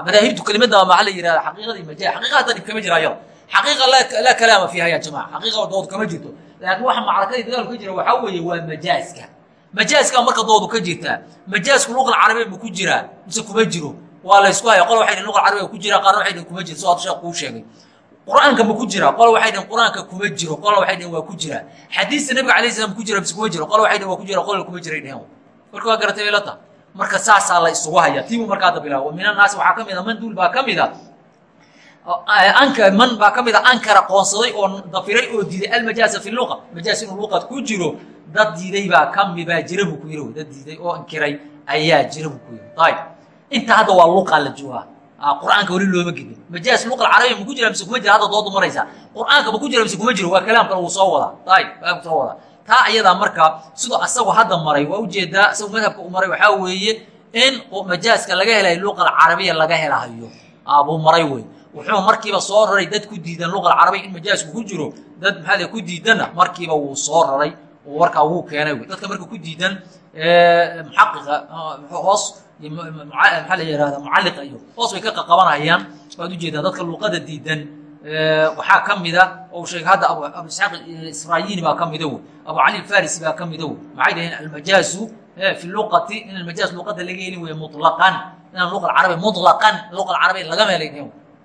Madaahibtu kelimada maxaa la yihahda xaqiiqadii majaaz xaqiiqa hadda dhib kama jira ayada xaqiiqa laa kalaama fiiha ya jamaca. Xaqiiqa dood kama jirto laakiin waxa macrakadii dagaalku ka jira waxaa weeye waa majaazka majaazka marka doodu ka jirtaa majaazku luqa alcarabiya ma ku jiraa mise kuma jiro. Waa la ysku haya qola waxay dhin luqa alcarabiya ku jira qaarna waxay dhin kuma jiro soo sheekh kuu sheegay. Qur'aanka ma ku jira qola waxay dhin qur'aanka kuma jiro qola waxay dhin waa ku jira. Xadiista nabiga alayh salam ku jira mise kuma jiro qola waxay dhin waa ku jira qola kuma jiray dhehen marka waa garatay tahay. Marka saasaa la isugu haya tiibuu markaa hadda bilaabo min annaasi waxaa ka mid a man duul baa ka mid a anka man baa ka mid a ankara qoonsaday oo dafiray oo diiday almajaaza fi luqa. Majaaz inuu luqad ku jiro dad diiday baa kami baa jira buu ku yiri dad diiday oo inkiray ayaa jira buu ku yiri. Ayib inta hadda waa luqa la joogaa qur'aanka weli looma gedin majaaz luqa alcarabiya ma ku jira mise kuma jira? Hadda doodu maraysa qur'aanka ma ku jira mise kuma jiro? Waa kalaamkan wuu soo wadaa. Ayib kalaamku soo wadaa. Taa ayadaa marka sidoo asagu hadda maray waa u jeedaa isagu madhabka u maray waxaa weeye in majaaska laga helayo luqa alcarabiya laga helahayo buu maray wey wuxuu markiiba soo raray dad ku diidan luqa alcarabiya in majaasku ku jiro. Dad maxaa ku diidanna markiiba wuu soo raray. Warkaa wuu keenay wey. Dadka marka ku diidan muxaqiqa hoos maxaa la yihahda mucalliqa iyo hoos bay ka qaqabanayaan waad u jeedaa dadka luqada diidan. Waxaa ka mida oo sheegay hadda abu isxaaq israayini baa ka mida wey. Abu cali alfarisi baa ka mida wey. Maxay dhaheen almajaazu fi luqati in almajaaz luqada laga heli weye muطlaqan inaan luqa alcarabiya muطlaqan luqa alcarabiya lagama helay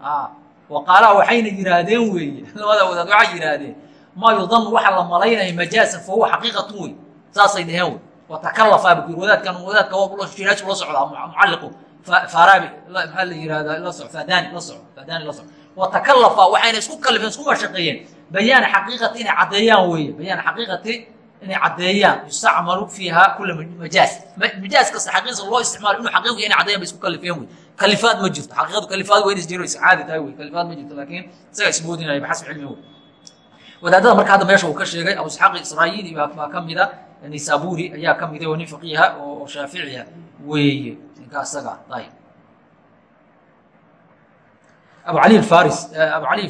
dhehen wa qaalaha waxayna yihaahdeen weeye labada wadaad waxay yihaahdeen maa yudanu waxa la malaynaya majaazan fa huwa xaqiiqatun wey saasay dheheen wey watakalafa bu yiri wadaadkan wadaadka shiraaj la socda mucalliqu farabi maxaa la yihahdaa la soco fadani la soco fadani la soco watakalafa waxayna isku kalifeen isku mashaqeeyeen bayaana xaqiiqati inay caddeeyaan weeye bayaana xaqiiqati inay caddeeyaan yustacmalu fiiha kula majaaz majaaz kasta xaqiiqsa loo isticmaalo inuu xaqiiqiga inay caddeeyaan bay isku kalifeen wey kalifaad ma jirto xaqiiqadu kalifaad weyn is jiro sacaadi tahay wey kalifaad ma jirto laakiin isaga isboodinaya baxasbi cilmi wey wadaadada marka hadda meesha uu ka sheegay abuisxaaqi israayiili baa ka mida nisaburi ayaa ka mida oo nin faqiiha oo shaaficiya weeye ninka isaga ayib abu cali faris abu cali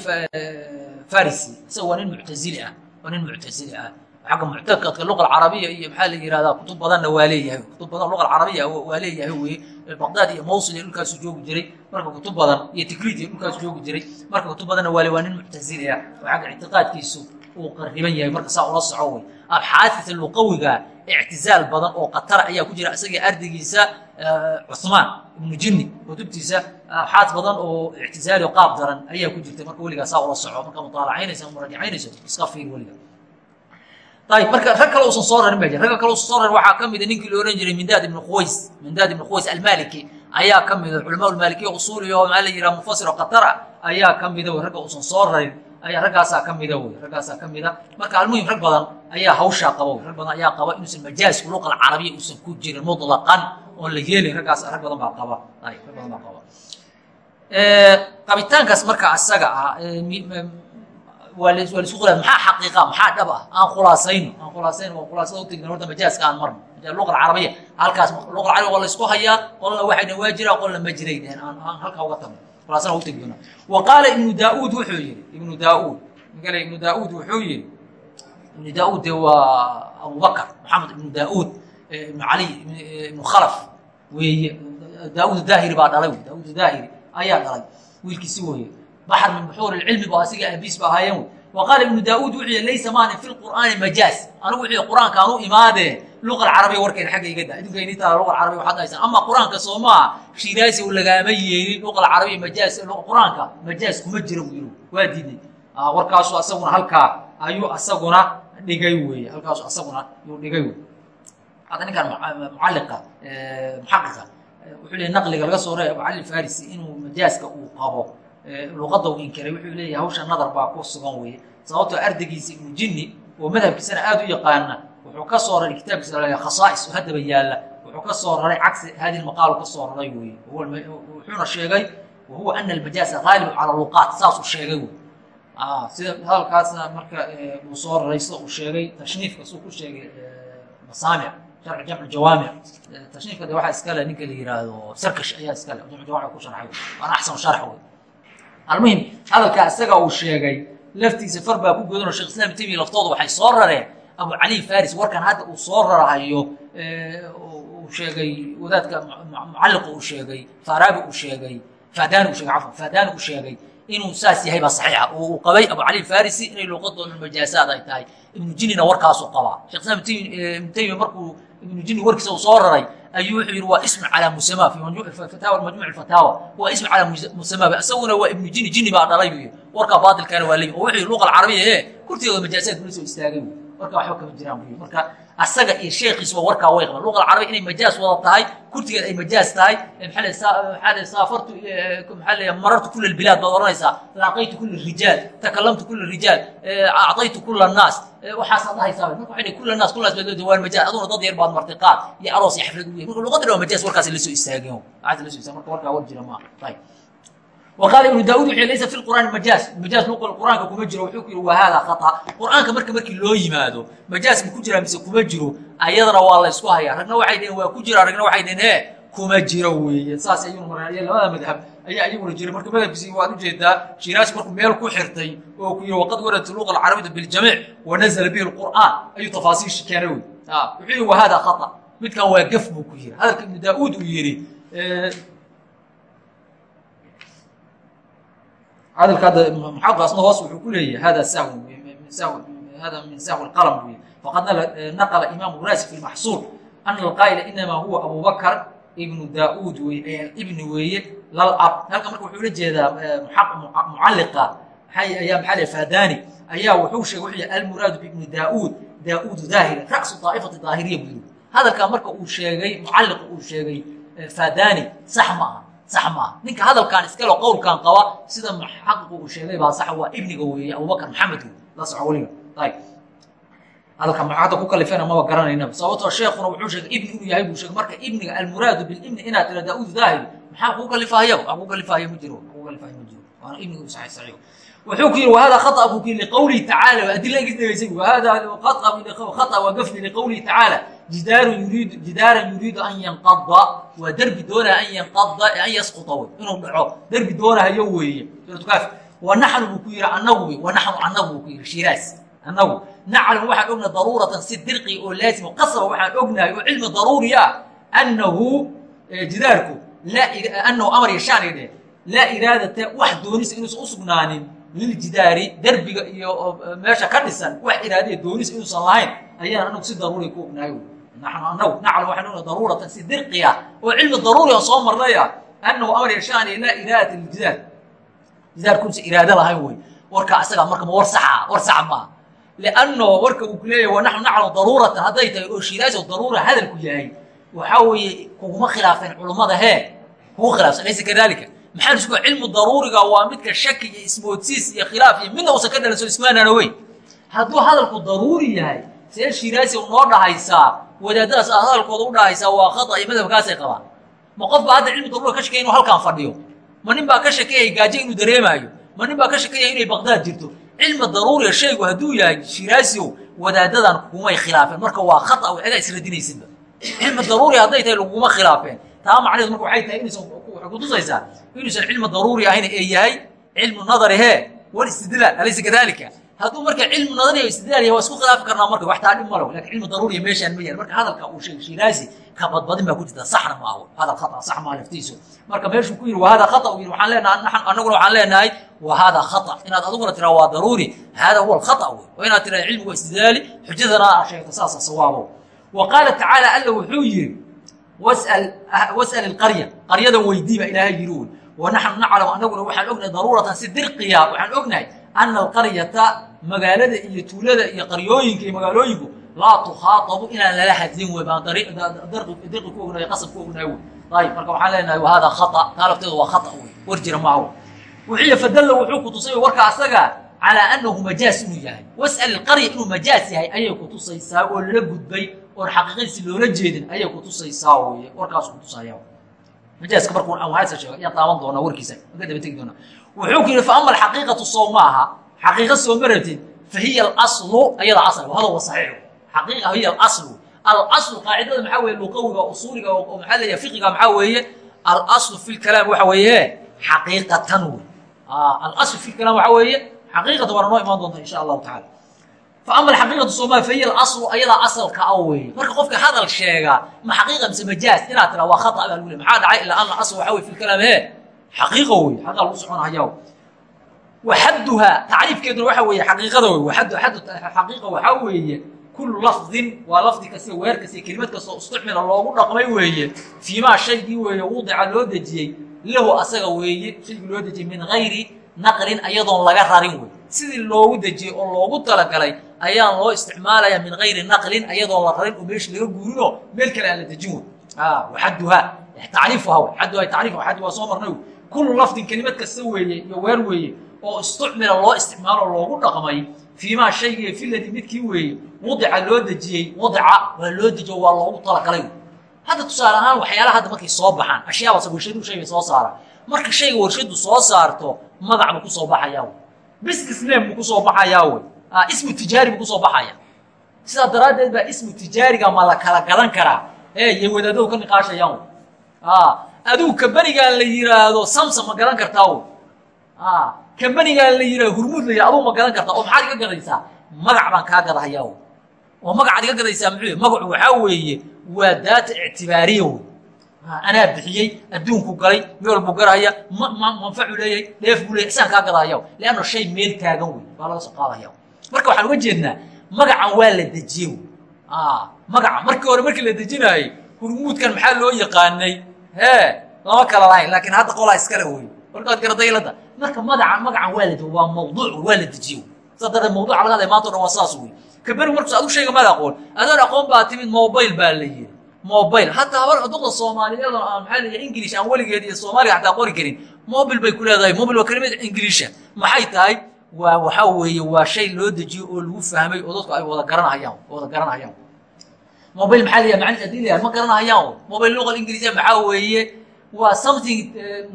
farisi isaga waa nin muctazili ah waa nin muctazili ah xagga muctaqadka luqa alcarabiya iyo maxaa la yihahdaa kutub badanna waa leeyahay. Kutub badan luqa alcarabiya waa leeyahay weye baqdaad iyo mawsil iyo dhulkaasu joogi jiray marka kutub badan iyo tikrid iyo dhulkaasu joogi jiray marka kutub badanna waa le waa nin muctazili ah. Oo xagga ictiqaadkiisu uu qariban yahay marka saa ula soco wey abxaadisa luqawiga ictizaal badan oo qatara ayaa ku jira isaga ardigiisa cuثmaan ibnu jini kutubtiisa abxaad badan oo ictizaali qaab daran ayaa ku jirta marka weligaa saa ula soco. Marka mutaalacaynaysa murajacaynayso iska fiir weliga ayb marka rag kale usan soo rarin ba jir ragga kale usan soo rarin waxaa ka mida ninkii la ohan jiray mindaad ibnu khuways mindaad ibnu khuways almaliki ayaa ka mida culamaa lmaalikiya usuuliya oo maxaa la yidhaha mufasir oo qatara ayaa ka mida wey. Ragga usan soo rarin ayaa raggaasaa ka mida wey. Raggaasaa ka mida marka almuhim rag badan ayaa hawshaa qaba wey. Rag badan ayaa qaba inuusan majaasku luqa alcarabiya uusan ku jirin muطlaqan oon la yeelin. Raggaas rag badan baa qaba. Ayb rag badan baa qaba. Qabitaankaas marka asaga ah waa la isku khula maxaa xaqiiqa maxaa dhab ah aan khulaasayno aan khulaasayno waa khulaasada utigna horta majaaska aan marno luqa alcarabiya halkaas luqa alcarabiya waa laysku hayaa qolna waxay dhaheen waa jiraa qolna ma jiray dhaheen aan halkaa uga tagno khulaasana u tegi doona wa qaala ibnu daauud wuxuu yihi ibnu daauud makale ibnu daauud wuxuu yihi ibnu daauud de waa abubakr maxamed ibnu daauud ibnu cali ibnu khalaf weeye daauud daahiri baa dhalay daauud daahiri ayaa dhalay wiilkiisi weeye baxr min buxuur ilcilmi ba asiga aabiis ba ahaayeen wa qaala ibnu daauud wuxuu yihi laysa maani fi lqur'aani majaaz anigu yihi qur'aanka anu imaadee luqa alcarabiya warkayna xagga iga da idinka ini taala luqa alcarabiya waxaad haysan ama qur'aanka soo maaha shiraasi u lagaama yeelin luqa alcarabiya majaaz qur'aanka majaaz kuma jira buu yihi waa diiday warkaasu asaguna halkaa ayuu asaguna dhigay weeye halkaasu asaguna yuu dhigay wey hadda ninkan mucalliqa muxaqiqa wuxuu leeyahy naqliga laga soo reey abu cali farisi inuu majaaska uu qabo luqadda uu inkiray wuxuu leeyahay hawsha nadar baa ku sugan weeye. Sababtoo ardaygiisa ibnu jinni oo madhabkiisana aad u yaqaana wuxuu ka soo raray kitaabkiisa la khasaa'is oo haddaba yaalla. Wuxuu ka soo raray cagsi hadi lmaqaalu ka soo raray weeye. Wuxuuna sheegay wahuwa ana almajaasa ghaalibu cala luqaat saasuu sheegay wey sida hadalkaasna marka uu soo raray sida uu sheegay tashniifka suu ku sheegay masaamic sharci jamc jawaamic. Tashniifka de waxaa iskale ninka la yiraahdo sarkash ayaa iskale jamc jawaamic ku sharxay waana axsan sharx wey almuhim hadalkaa isaga uu sheegay laftiisa far baa ku godanoo shekh islam temiya waxay soo rareen. Abu cali faris warkan hadda uu soo rarahayo uu sheegay wadaadka mucalliqa uu sheegay faraabi uu sheegay fadani u sheegay cafwan fadani uu sheegay inuu saas yahay baa saxiixa. Oo uu qabay abu cali farisi inay luqadooda majaasaad ay tahay. Ibnu jinina warkaasuu qabaa. Shekh islam ibnu temiya markuu ibnu jini warkiisa uu soo raray ayuu wuxuu yihi waa ism calaa musama fi fataawa majmuc fataawa waa ism calaa musama isaguna waa ibnu jini jini baa dhalay buu yihi warkaa baatilkaana waa leeyi oo wuxuu yihi luqa alcarabiya ee kurtigooda majaasaad kula soo istaagay buu warka waxba kama jiraan buu yihi marka asaga iyo sheekiisuba warkaa way qaban luqa alcarabiya inay majaas wada tahay kurtigeed ay majaas tahay maxaa saafartu leeya marartu kula albilaad baad oranaysaa laaqaytu kula rijaal takalamtu kula rijaal acطaytu kula annaas waxaasaad dhahaysaa marka waxay kula naas kulaas baad leedahay waa majaas. Aduna dad yar baad martay qaad iyo aroos iyo xaflad u yahay marka luqadana waa majaas warkaas la soo istaageen marka warkaa war jira maaha qaala ibnu daauud wuxuu laysa fi qur'aani majaas majaas luqul qur'aanka kuma jiro wuxuu ku yidhi wa haadaa khata qur'aanka marka markii loo yimaado majaas ma ku jiraa mise kuma jiro ayadana waa la ysku hayaa ragna waxay dhaheen waa ku jira ragna waxay dhaheen he kuma jiro weeye saas ayuuna maraya labada madhab ayaa iyaguna jira marka madhabkiisi waad u jeedaa shiraas markuu meel ku xirtay oo ku yidhi waqad waradat luqa alcarabiyata biljamiic wa nazala bihi alqur'aan ayuu tafaasiisha keenay wey wuxuu yidhi wa haadaa khata midkan waa gaf buu ku yidhi hadalka ibnu daauud uu yidhi hadalka hadda muxaqasna hoos wuxuu ku leeyahay hada sahw hada min sahw alqalam wey faqad naqala imam razi fi lmaxsuul ana alqaa'ila inama huwa abu bakr ibnu daud wey ibni weeye lal ab halka marka wuxuu la jeedaa mucalliqa ayaa maxaa leeyahay fadani ayaa wuxuu sheegay wuxuu yahay almuraadu biibni daud daud daahira ra'su daa'ifati daahiriya buu yiri hadalka marka uu sheegay mucalliqa uu sheegay fadani sax ma aha sax maaha ninka hadalkan iskale qowlkan qaba sida muxaqiq uu sheegay baa sax waa ibniga weeye abubakr maxamed hadalka hadda ku kalifena maba garanaynaba sababtoo sheekuna wuxuu sheegay ibni inuu yahay buu sheegay marka ibniga almuraadu bilibni inaad tira daauud daahiri maxaa kuu kalifahaya wax kuu kalifahaya ma jiro wax kuu kalifahaya ma jiro waana ibniga saxiix saxiix wuxuu ku yidhi wahada khata buu ku yidhi liqawlihi tacaala adila igis dhegaysay wahada khata waa gafni liqawlihi tacaala jidaaru yuriidu an yanqada waa derbi doonaya an yanqada an yasquta wey inuu dhaco. Derbi doonahayo weeye. Suuratukaaf wa naxnu buu ku yidhi annagu wey wa naxnu annagu buu ku yidhi shiiraas annagu. Naclamu waxaan ognahay daruuratan si dirqi oo laasima qasaba waxaan ognahay oo cilmi daruuri ah annahu jidaarku anahu amar yashaani dheh laa iraadata wax doonisa inuusan u liljidaari derbiga iyo meesha ka dhisan wax iraadaya doonisa inuusan lahayn ayaan anagu si daruuriya ku ognahay naxnu anagu naclamu ognahay daruuratan si dirqi ah oo cilmi daruuri aan soo marnay ah annahu amar yashaani laa iraadata liljidaar jidaarkuusa iraado lahayn wey warka asaga marka ma war saxa war saxa maaha lianno warka uu ku leeyahy wa naxnu naclamu daruuratan hadday tahay oo shiiraasoo daruura hadalku yahay. Waxaa weeye kuguma khilaafeen culummada hee kugu khilaafsan laysa kadalika maxaa isku cilmu daruuriga waa midka shaki iyo ismoodsiis iyo khilaaf iyo midna uusan ka dhalanso ismaanaana weyn. Hadduu hadalku daruuri yahay see shiiraasi noo dhahaysaa wadaadadaas aad hadalkooda u dhahaysaa waa khata iyo madhabkaasay qabaan. Ma qof baa hadda cilmu daruuriga ka shakaya inuu halkaan fadhiyo? Ma nin baa ka shakayaya gaajo inuu dareemaayo? Ma nin baa ka shakayaya inay baqdaad jirto? Cilmi daruuriga shaygu hadduu yahay shiiraasiyow wadaadadan kumay khilaafeen. Marka waa khata adaa isradinaysinba cilmi daruuri hadday tahay laguma khilaafeen taa macnaheedu marka waxay tahay inaysan waxay kutusaysaa inuusan cilmi daruuri ahayn ee yahay cilmu nadari hee wal istidlaal alaysa kadalika hadduu marka cilmu nadari iyo istidlaal yahay waa isku khilaafi karnaa marka wax taa dhib malo laakiin cilmi daruuriya meeshaan ma yahay. Marka hadalka uu sheegay shiiraasi ka badbadin baa ku jirta saxna ma aho hadal khata sax maa laftiisu. Marka meeshuu ku yidhi waa hada khata? uu yidhi waxaan leenahay annaguna waxaan leenahay waa hada khata. Inaad adiguna tiraa waa daruuri hada huwa alkhata wey oo inaad tiraa cilmigu waa istidlaali xujadana aa sheegta saasa sawaabo. Wa qaala tacaala alla wuxuu yidhi wasal ilqarya qaryadan weydii baa ilaahay yidhi wey wa naxnu naclamu annaguna waxaan ognahay daruuratan si dirqiya waxaan ognahay ana alqaryata magaalada iyo tuulada iyo qaryooyinka iyo magaalooyinku laa tukhaatabu inaan lala hadlin wey baan dirqi ku ognahay qasab ku ognahay wey ayib marka waxaan leenahay wa hada khata taa lafteedu waa khata wey war jira maaho wuxuu fadalla wuxuu ku tusay warka asaga calaa annahu majaas inuu yahay. Was'al ilqarya inuu majaas yahay ayay kutusaysaa oo lala gudbay oon xaqiiqadiisi loola jeedin ayay kutusaysaa weye. Warkaasu kutusaya majaaska markuu anwaayadsa sheego ayaan taaban doonaa warkiisa. Ka daba tegi doonaa wuxuu ku yidhi fa ama alxaqiiqatu soo maaha. Xaqiiqa soo maratid fa hiya alaslu ayada asal hada wa saxiix. Xaqiiqa hiya alaslu. Alaslu qaacidada maxaa weeye luqawiga usuuliga oo maxaa leeyahay fiqiga maxaa weeye? Alaslu fi lkalaam waxa weeye xaqiiqatan wey alaslu fi lkalaam waxa weeye xaqiiqatan waana noo imaan doonta insha allahu tacala faama alxaqiiqatu sooma fa hiya alaslu ayadaa asalka a weeye marka qofka hadal sheegaa ma xaqiiqa mise majaaz inaad tiraa waa khata baa lagu le maxaa dhacay ilaa ana asl waxa wey fi lkalaam he xaqiiqa wey xaqa lagu soconaya waxadduhaa tacriifkeeduna waxa weeye xaqiiqada wey waxaddu xaddu xaqiiqa waxaa weeye kullu lafdin waa lafdi kasta weer kasta kelimad kasta oo isticmila loogu dhaqmay weeye fiimaa shaygii weeye wudica loo dejiyey lahu asaga weeye shaygii loo dejiyey min gayri naqlin ayadoon laga rarin wey sidii loogu dejiyey oo loogu talagalay ayaan loo isticmaalaya min gayri naqlin ayadoon la rarin oo meesha laga guurinoo meel kale aan la dejin wey waxadduhaa tacriifuha wey xadduha tacriif xaddu waa soo marnay kullu lafdin kelimad kasta weeye iyo weer weeye oo isticmila loo isticmaalo loogu dhaqmay fiimaa shaygii filadi midkii weeye wadica loo dejiyey wadica waa loo dejiyo waa loogu talagalay hadda tusaale ahaan waxyaalaha hadda markay soo baxaan ashyaabas warshadu shay bay soo saaraan. Marka shayga warshadu soo saarto magac buu ku soo baxayaa business name buu ku soo baxayaa wey ismu tijaari buu ku soo baxaya sidaa daraaddeed baa ismu tijaariga ma la kala gadan karaa. Ee iyo wadaadadu ka niqaashayaan wey adigu kambanigaan la yiraahdo samson ma gadan kartaa wey kambanigaan la yihahdo hurmuud la yihah adugu ma gadan kartaa. Oo maxaad iga gadaysaa? Magac baan kaa gadahayaa wey oo magacaad iga gadaysaa muxuu magacu waxaa weeye waa daata ictibaariya wey anaa bixiyey adduunku galay meel buu garahaya manfacu leeyahay dheef buu leeyahy isaan kaa gadahaya leanno shay meel taagan wey baa laga soo qaadaya marka waxaan uga jeednaa magacan waa la dejiye wey magaca markii hore markii la dejinaayey hurmuudkan maxaa loo yaqaanay? Hee lama kala lahayn laakiin hadda qolaa iskale wey warkaad garadaylada marka magacan magacan waa la waa mawduuc waa la dejiye saa darteed mawduuca laga hadlaya maanta o dhan waa saas wey kaberi markus adu shayga maad aqoon. Adoon aqoon baa timid mobile baa la yiri mobile. Hataa habar duqda soomaaliyeed oo aan maxaa leeyahay english aan weligeed iyo soomaaliga xataa qori karin mobile bay ku leedahay. Mobile waa kelimad ingiliisha maxay tahay? Waa waxaa weeye waa shay loo dejiyo oo lagu fahmay oo dadku ay wada garanahayaan wada garanahayaan mobile maxaa leeyahay macnis haddii leeyahay ma garanahayaan mobile luqa ingiliisiya maxaa weeye waa something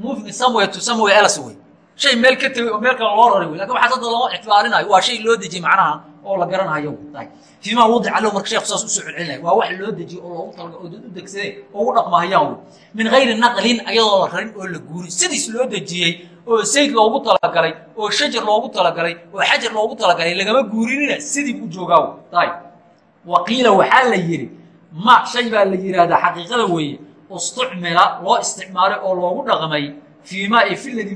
moving somewhere to somewhere else way shay meel ka tegay oo meel kale loo raray wey. Lakin waxaas hadda lama ictibaarinayo waa shay loo dejiyey macnaha oo la garanayo. Fiimaa wadica lahu marka sheekhu saas u soo celcelinaya waa wax loo dejiye oo loogu talaga oo dad u degsade oo ugu dhaqmahayaan min gayri naqlin ayadoo la rarin oo la guurin. Sidiis loo dejiyey oo sayd loogu talagalay oo shajar loogu talagalay oo xajar loogu talagalay lagama guurinina. Sidii buu joogaa wey waqiila waxaa la yidhi ma shay baa la yidhaahdaa xaqiiqada weeye. Istucmila loo isticmaalay oo loogu dhaqmay fii maa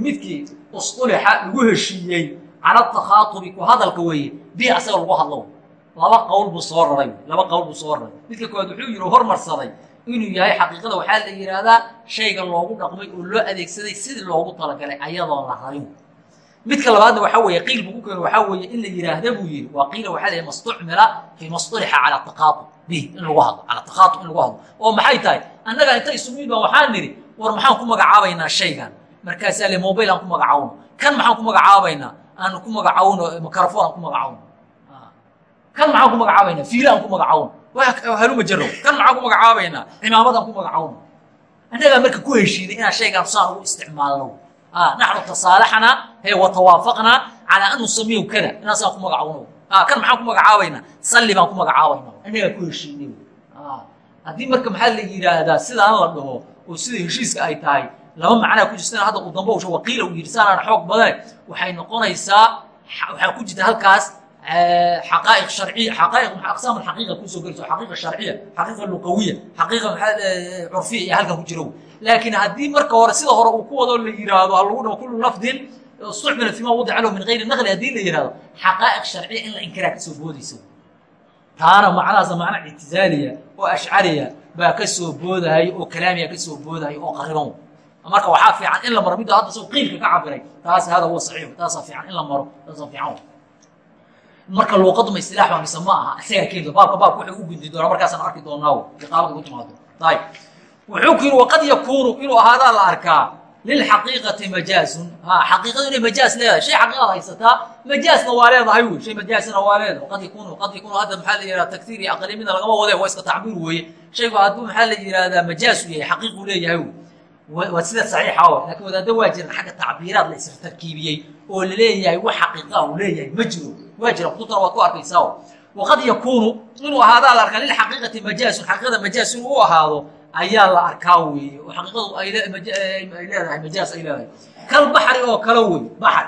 midkii ustulixa lagu heshiiyey cala takhaatubi ku hadalka weeye bihi asaga lagu hadlo laba qowl buu soo raray laba qowl buu soo raray midka koowaad wuxuu yidhi hormarsaday inuu yahay xaqiiqada waxaa la yidhaahdaa shayga loogu dhaqmay oo loo adeegsaday sidii loogu talagalay ayadoon la rarin midka labaadna waxaa weeye qiil buu ku keeno waxaa weeye in la yidhaahda buu yidhi waa qiila waxaa la mastucmila fii mastulixa cala taqaatub bihi in lagu hadlo cala taqaatub in lagu hadlo oo maxay tahay annaga inta isumiid baan waxaan nidhi war maxaan ku magacaabaynaa shaygan markaasaa le mobile aan ku magacawno kan maxaan ku magacaabaynaa aan ku magacawno microphone aan ku magacawno. Kan maxaan ku magacaabaynaa fiila aan ku magacawno. Haluma jaro kan maxaan ku magacaabaynaa cimaamad aan ku magacawno. Annagaa marka ku heshiiday inaan shaygaan saan ugu isticmaalno. Naxnu tasaalaxnaa he watawaafaqnaa calaa an nusamiyahu kada. Inaan saan ku magacawno. Kan maxaan ku magacaabaynaa salli baan ku magacaabayna annagaa ku heshiinay haddii marka maxaa la yidhaahdaa sidaan la dhaho oo sida heshiiska ay tahay laba macnaa ku jirtana hadda usha waqiila uu yidhi saanaan xoog badane waxay noqonaysaa waxaa ku jirta halkaas xaqaa'iq sharciya xaqaa'iq aqsaam alxaqiiqa ku soo gelayso xaqiiqa sharciya xaqiiqa luqawiya xaqiiqa curfiya iyo halkan ku jira laakiin haddii marka hore sida hore uu ku wado la yidhaahdo ha lagu dhamo kullu lafdin istucmila fima wadica lahu min gayri naqli haddii la yidhahdo xaqaa'iq sharciya in la inkiraa ka soo boodaysa taana macnahaasa macna ictizaaliya oo ashcariya baa ka soo boodahay oo kalaamiya ka soo boodahay oo qariban marka waxaa fiican in la maro. Midda hadda soo qiilka ka cabiray taas hada huwa saxiix. Taasaa fiican in la maro taasaa fiican marka luuqadu ma istilaax baa mise ma aha. Isagaa baabka baabka wuxuu u gundi doonaa. Markaasaan arki doonaa iqaabada ku timaado ayib wuxuu ku yidhi waqad yakuunu inuu ahaadaa la arkaa lilxaqiiqati majaazun ha xaqiiqadu inay majaaz leedahay. Shay xaqiiqaad haysataa majaazna waa leedahay wey shay majaazna waa leedahay. Waqad yakunu waqad yakunu hadda maxaa la yidhahdaa taktiir iyo aqlimida lagama wade waa iska tacbiir weeye. Shaygu hadduu maxaa la yidhahdaa majaaz u yahay xaqiiqu leeyahay wey waa sida saxiixa o laakiin wadaadda waa jiran xagga tacbiiraad la istarkiibiyey oo la leeyahay wax xaqiiqa uu leeyahay ma jiro. Waa jira kutubtana waad ku arkaysaa waqad yakuunu inuu ahaadaa la arkaa lilxaqiiqati majaasun xaqiiqada majaaz inuu u ahaado ayaa la arkaa weeye. Oo xaqiiqadu ay leedahay majaaz ay leedahay kal baxri oo kale wey baxr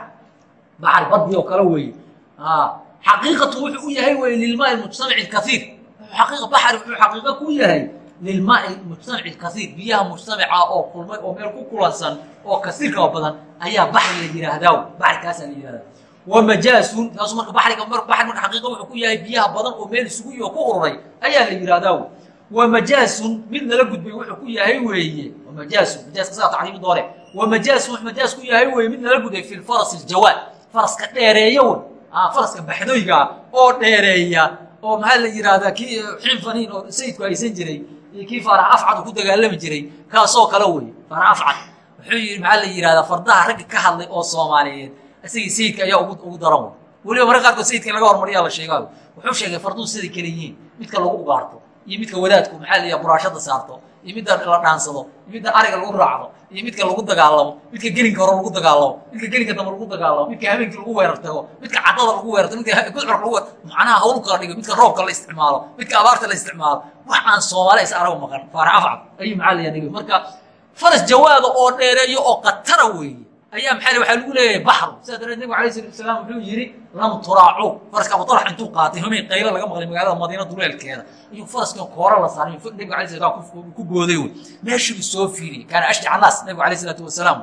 baxri badbi oo kale weeye. Xaqiiqatu wuxuu u yahay weye lilmaai mujtamaci lkaiir xaqiiqa baxri wuxuu xaqiiqo ku yahay lilmaai mujtamaci lkaiir biyaha mujtamaca oo kulmay oo meel ku kulansan oo kasiirka badan ayaa baxri la yidhaahdaa baxrikaasaa la yidhahdaa wa majaasun taasu marka baxriga baxri marka xaqiiqa wuxuu ku yahay biyaha badan oo meel isugu iyo ku ururay ayaa la yidhahdaa wa majaasun mid lala gudbay wuxuu ku yahay weeye majaasun majaaska sidaa tacriimi doore wa majaasun wax majaas ku yahay weeye mid lala gudbay fi lfaras aljawaad faraska dheereeya wey faraska baxdoyga oo dheereeya oo maxaa la yidhahdaa kii xinfaniin oo sayidku haysan jiray iyo kii faarax afcad ku dagaalami jiray kaasoo kale wey faarax afcad. Wuxuu yii maxaa la yidhahdaa fardaha ragga ka hadlay oo soomaaliyeed isagii sayidka ayaa ugu daran wey. Weliba marka qaarkood sayidka laga hormariyaa la sheegaayo. Wuxuu sheegay farduhu siday kale yihiin midka lagu ugaarto iyo midka wadaadku maxaa la yidhaha buraashada saarto iyo midda la dhaansado iyo midda ariga lagu raacdo iyo midka lagu dagaalamo midka gelinka hore lagu dagaalamo midka gelinka dambe lagu dagaalamo midka habeenkii lagu weerar tago midka cadada lagu weerarto midka gudcurka lagu macnaha hawl kala dhigo midka roobka la isticmaalo midka abaarta la isticmaalo. Wax aan soomaali is aragu maqan faarax afcad ayuu maxaa la yidhaha marka faras jawaada oo dheereeyo oo qatara weeye ayaa maxaa waxaa lagu leeyahay? Baxru. Sidaa darteed nebigu alayh salatu wasalaam wuxuu yidhi lam turaacu. Faraska abutalax intuu qaatay homey qaylo laga maqlay magaalada madiina duleelkeeda. Ayuu faraskan koora la saaray. Nebigu alay sala ku booday wey. Meeshuu soo fiiriyey kaana ashjac annaas nebigu alayh salaatu wasalaam.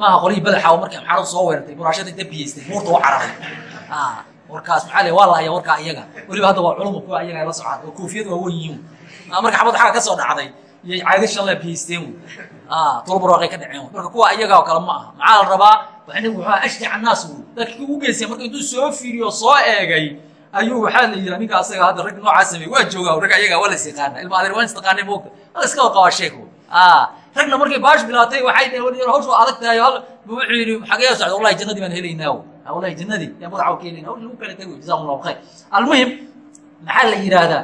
Maaha qolihii badaxa oo markii amxaaradu soo weerartay buraashada inta biyeystay buurta u cararay. Warkaas maxaa le waa la haya warkaa iyaga. Weliba hadda waa culuma kuwa iyaga la socaan oo koofiyad waa wen yihiin. Marka xabad xagga ka soo dhacday iyo caadi shanle biyeysteen wey tolbarwaaqay ka dhaceen marka kuwa iyaga oo kale ma aha maxaa la rabaa nebigu wuxuu ashjac annaas wey dadkii ugu geysay marka intuu soo fiiriyo soo eegay ayuu waxaa la yidhi ninka asaga hadda rag noocaa sameeyey waa joogaa rag ayaga waa la is yaqaana ilma adeer waa is taqaanay moogta hada iska wad qabaa sheeko ragna markay baash bilaatay waxay dhaheen hawshu adag tahay hal wuxuu yidhi xagee socda wallahi jannadii baan helaynaa wallahi jannadii yaa madaxa ka helayna hawsha lagu kala tago jazakum allahu khayr almuhim maxaa la yidhaahdaa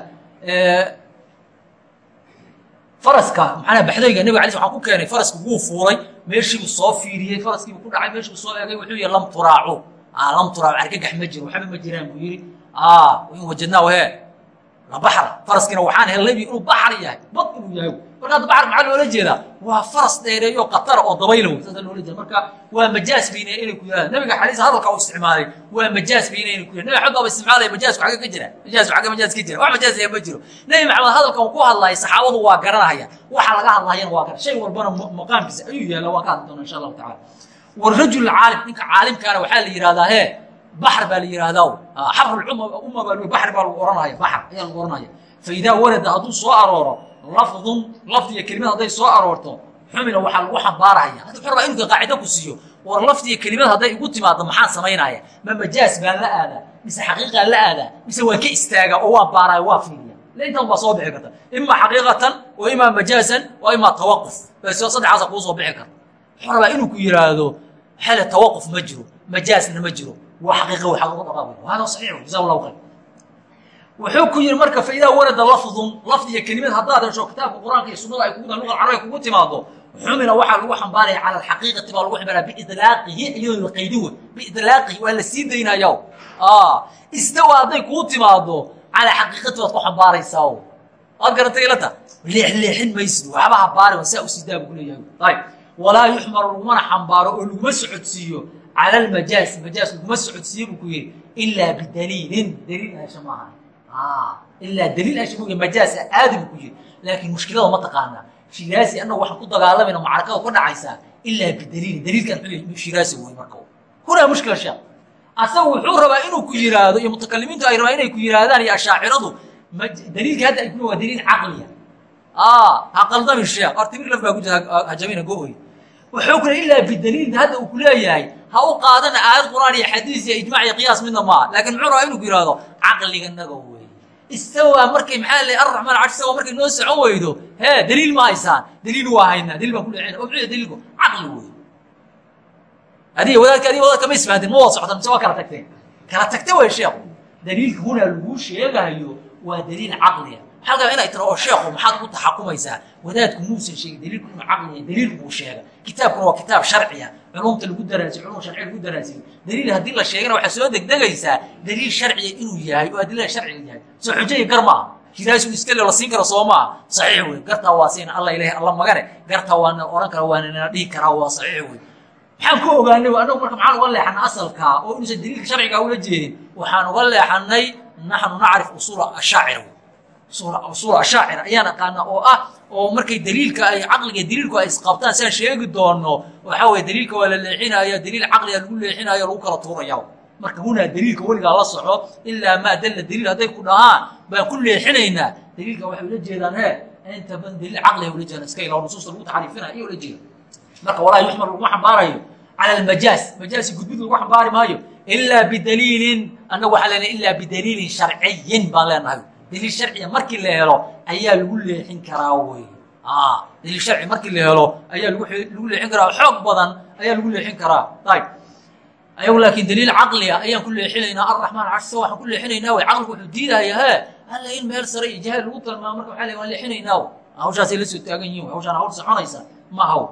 faraska macnaha baxdayga nebiga alay waxaan ku keenay faraska wuu fuulay meeshiibuu soo fiiriyey faraskiibuu ku dhacay meeshiibuu soo eegay wuxuu yihi lam turaacu. Lam turaab argagax ma jiro waxba ma jiraan buu yidhi. In wajadnaahu he la baxra faraskiina waxaan helnaybi inuu baxar yahay bad inuu yahay marka hadda baxar maxaa loola jeedaa waa faras dheereeyo qatara oo dabayla wey saasa loola jeeda marka waa majaas bayna inay ku yidhahdaan nabiga xadiis hadalka uu isticmaalay waa majaas bayna inay ku yidhahdaan nabi axmed baaba isticmaalaya majaasku xagga ka jira. Majaasku xagga majaas ka jira. Wax majaas ayaa ma jiro. Nabi maxamed hadalkan uu ku hadlayay saxaabadu waa garanahaya. Waxa laga hadlayana waa garan shay walbana maqaamkiisa ayuu yaallaa waan ka hadli doonaa insha allahu tacala warajul caalim ninka caalimkaana waxaa la yidhahdaa hee baxr baa la yidhaahdaa xabrulumma baa baxr baa lagu ohanaya baxr ayaa lagu ohanaya faidaa warada hadduu soo arooro lafdun lafdiga kelimad hadday soo aroorto xumila waxaa lagu xambaaraya. Hadda wuxuu rabaa inuu qaacido ku siiyo war lafdiga kelimad hadday igu timaado maxaan samaynaya ma majaas baan la aadaa? Mise xaqiiqaan la aadaa? Mise waan ka istaagaa oo waan baaraya waa fiiriya intan baa soo bixi karta. Ima xaqiiqatan wa imaa majaasan wa imaa tawaquf. Saddexaasa kuu soo bixi karta. Wuxuu rabaa inuu ku yidhaahdo xale tawaquf ma jiro majaasna ma jiro. Waa xaqiiqa waxaa lagu dhaqaaqay. Hada saxiix jazaa allahu khayr wuxuu ku yidhi marka faidaa warada lafdun lafdiga kelimad haddaad hesho kitaabka qur'aanka iyo sunnada ay kugu luqa carabiga kugu timaado xumila waxaa lagu xambaaraya cala alxaqiiqati baa lagu xambaaraya biidlaaqihi iyadoo la qaydin wey biidlaaqihi waa la sii daynaya istawa hadday kuu timaado cala xaqiiqati baad ku xambaaraysaa waad garatay ilata leexleexin maysid waxba habaari saa u sii daa buu kuleeyahay ayib walaa yuxmaru lagumana xambaaro oo laguma socodsiiyo cala almajaas majaas laguma socodsiiyo buu ku yidhi ilaa bidaliilin daliil hesha maaha ilaa daliil hesha mooye majaasa aadi buu ku yidhi laakiin mushkilada ma taqaanaa shiraasi annagu waxaan ku dagaalamayna macrakada ka dhacaysaa ilaa bidaliilin daliilkan xuli shiraasi wey marka hunaa mushkila sheekh asagu wuxuu rabaa inuu ku yidhaahdo iyo mutakalimiintu ay rabaan inay ku yidhaahdaan iyo ashaaciradu daliilka hadda ay ku waa daliil caqliya ha qaldamin sheekh artimir laf baa ku jira hajamina go-oy wuxuu ku ilaa bidaliilin hadda uu ku leeyahay ha u qaadana aayad qur'aan iyo xadiis iyo ijmac iyo qiyaas midna maaha laakiin muxuu rabaa inuu ku yidhahdo caqliganaga wey istawaa markay maxaa le arraxmaan carsh istawaa markay noo socon weydo. Hee daliil ma haysaan. Daliil waa haynaa daliil baan ku leexina oo muxuu daliilku caqli wey adiga wadaadka adiga wadaadka ma isfahanteen ma wada socdan mise waa kala tagteen. Kala tagte way sheekhu. Daliilka hunaa laguu sheegayo waa daliil caqliya maxaa laga inay tiro oo sheekhu maxaad ku taxakumaysaa wadaadku muusan sheegin daliilku inuu caqliya daliilku buu sheega kitaabkuna waa kitaab sharciya culumta lagu daraasiyo culum sharciya lagu daraasiyo daliil haddii la sheegana waxaa soo degdegaysaa daliil sharciya inuu yahay oo adilada sharciga yahay. Soo xujayi gar maaha. Jiraasi iska le la siin karo soo maaha. Saxiix wey gartaa waa siina alla ilahi alla magane gartaa waana ohan kara waana nana dhihi karaa waa saxiix wey maxaan ku ogaanay annagu marka maxaan uga leexanay asalkaa oo inuusan daliilka sharciga ula jeedin waxaan uga leexanay naxnu nacrif usuula ashaacira usuula ashaacira ayaan aqaana oo ah oo markay daliilka ay caqliga daliilku ay isqabtaan siaan sheegi doono waxaa weye daliilka waa la leexinaya daliil caqliga lagu leexinayo lagu kala tuuraya marka hunaa daliilka weligaa la soco ilaa maa dalla daliil hadday ku dhahaan baan ku leexinaynaa. Daliilka waxay ula jeedaan he inta badan daliil caqliga ula jeedaan iska ilaa nusuusta lagu taxriifinaya iyo ula jeeda marka walaa yuxmar laguma xambaarayo cala almajaas majaasi gudbid lagu xambaari maayo ilaa bidaliilin annagu waxaan leenahay ilaa bidaliilin sharciyin baan leenahay. Daliil sharciya markii la helo ayaa lagu leexin karaa wey daliil sharci markii la helo ayaa lagu leexin karaa xoog badan ayaa lagu leexin karaa. Ayb ayagu laakiin daliil caqliga ayaan ku leexinaynaa arraxmaan carshisa waxaan ku leexinaynaa wey caqligu wuxuu diidaya he alla in meel sare iyo jahaal lagu tilmaamo marka waxaa le waan leexinaynaa hawshaasay la soo taagan yihiin hawshaan hawl soconaysa ma haw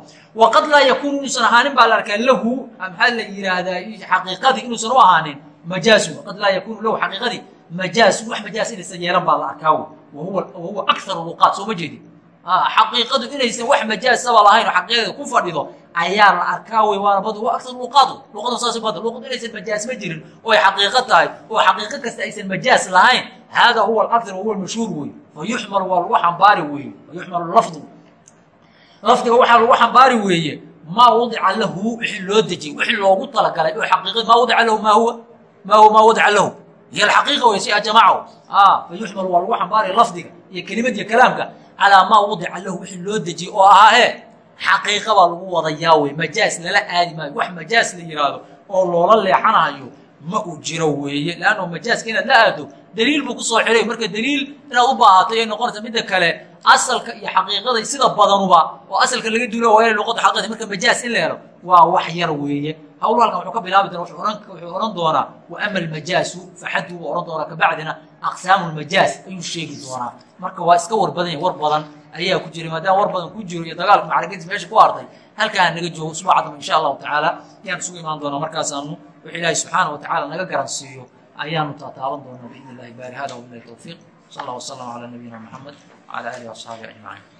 waqad laa yakuunu inuusan ahaanin baa la arkaa lahu maxaa la yidhaahdaa xaqiiqadii inuusan u ahaanin. Majaasu waqad laa yakuunu lahu xaqiiqadii majaas wax majaas inaysan yeelan baa la arkaa wey wahuwa akthar luqaat soo ma jeedin. Xaqiiqadu inaysan wax majaasaba lahayn oo xaqiiqada ku fadhido ayaa la arkaa wey waana bad huwa akthar luqaatu luqada saas bada luqadu inaysan majaas ma jirin oo ay xaqiiqo tahay oo xaqiiqo kasta aysan majaas lahayn. Hada huwa alakthar wahuwa almashhuur wey fayuxmalu waa lagu xambaari weeye fayuxmalu lafdu lafdiga waxaa lagu xambaari weeye maa wadica lahu wixii loo dejiyey wixii loogu talagalay oo xaqiiqad maa wadica lahu maa huwa maa huwa maa wadica lahu hiy alxaqiiqa wey si a jamaco fayuxmalu waa lagu xambaaraya lafdiga iyo kelimad iyo kalaamka calaa maa wadica lahu wixii loo dejiyey oo ahaa he xaqiiqa baa lagu wadayaa wey majaas lala aadi maayo wax majaas la yidhaahdo oo loola leexanayo ma uu jiro weeye leanno majaaska inaad la aado daliil buu ku soo xiray. Marka daliil inaad u baahato yay noqonaysa midda kale asalka iyo xaqiiqada sida badanuba oo asalka laga duula waa inay luqada xaqiiqada marka majaas in la helo waa wax yar weeye. Hawl halkan wuxuu ka bilaabi doona wuxuu ohan doonaa wa ama almajaasu faxaddu buu ohan doonaa kabacdina aqsaamu lmajaas ayuu sheegi doonaa. Marka waa iska war badan war badan ayaa ku jiray maadaama war badan ku jiro iyo dagaalka macragadiis meesha ku hartay halkaa naga joogo usbuuca insha allahu tacaala. Ayaan isugu imaan doonaa markaasaanu wix ilaahi subxaana wa tacala naga garansiiyo ayaanu taataaban doonaa biidn illahi baari hada wabilahi towfiiq sal allah wasalam calaa nabiyina maxamed wcala alihi waasxaabihi ajmaciin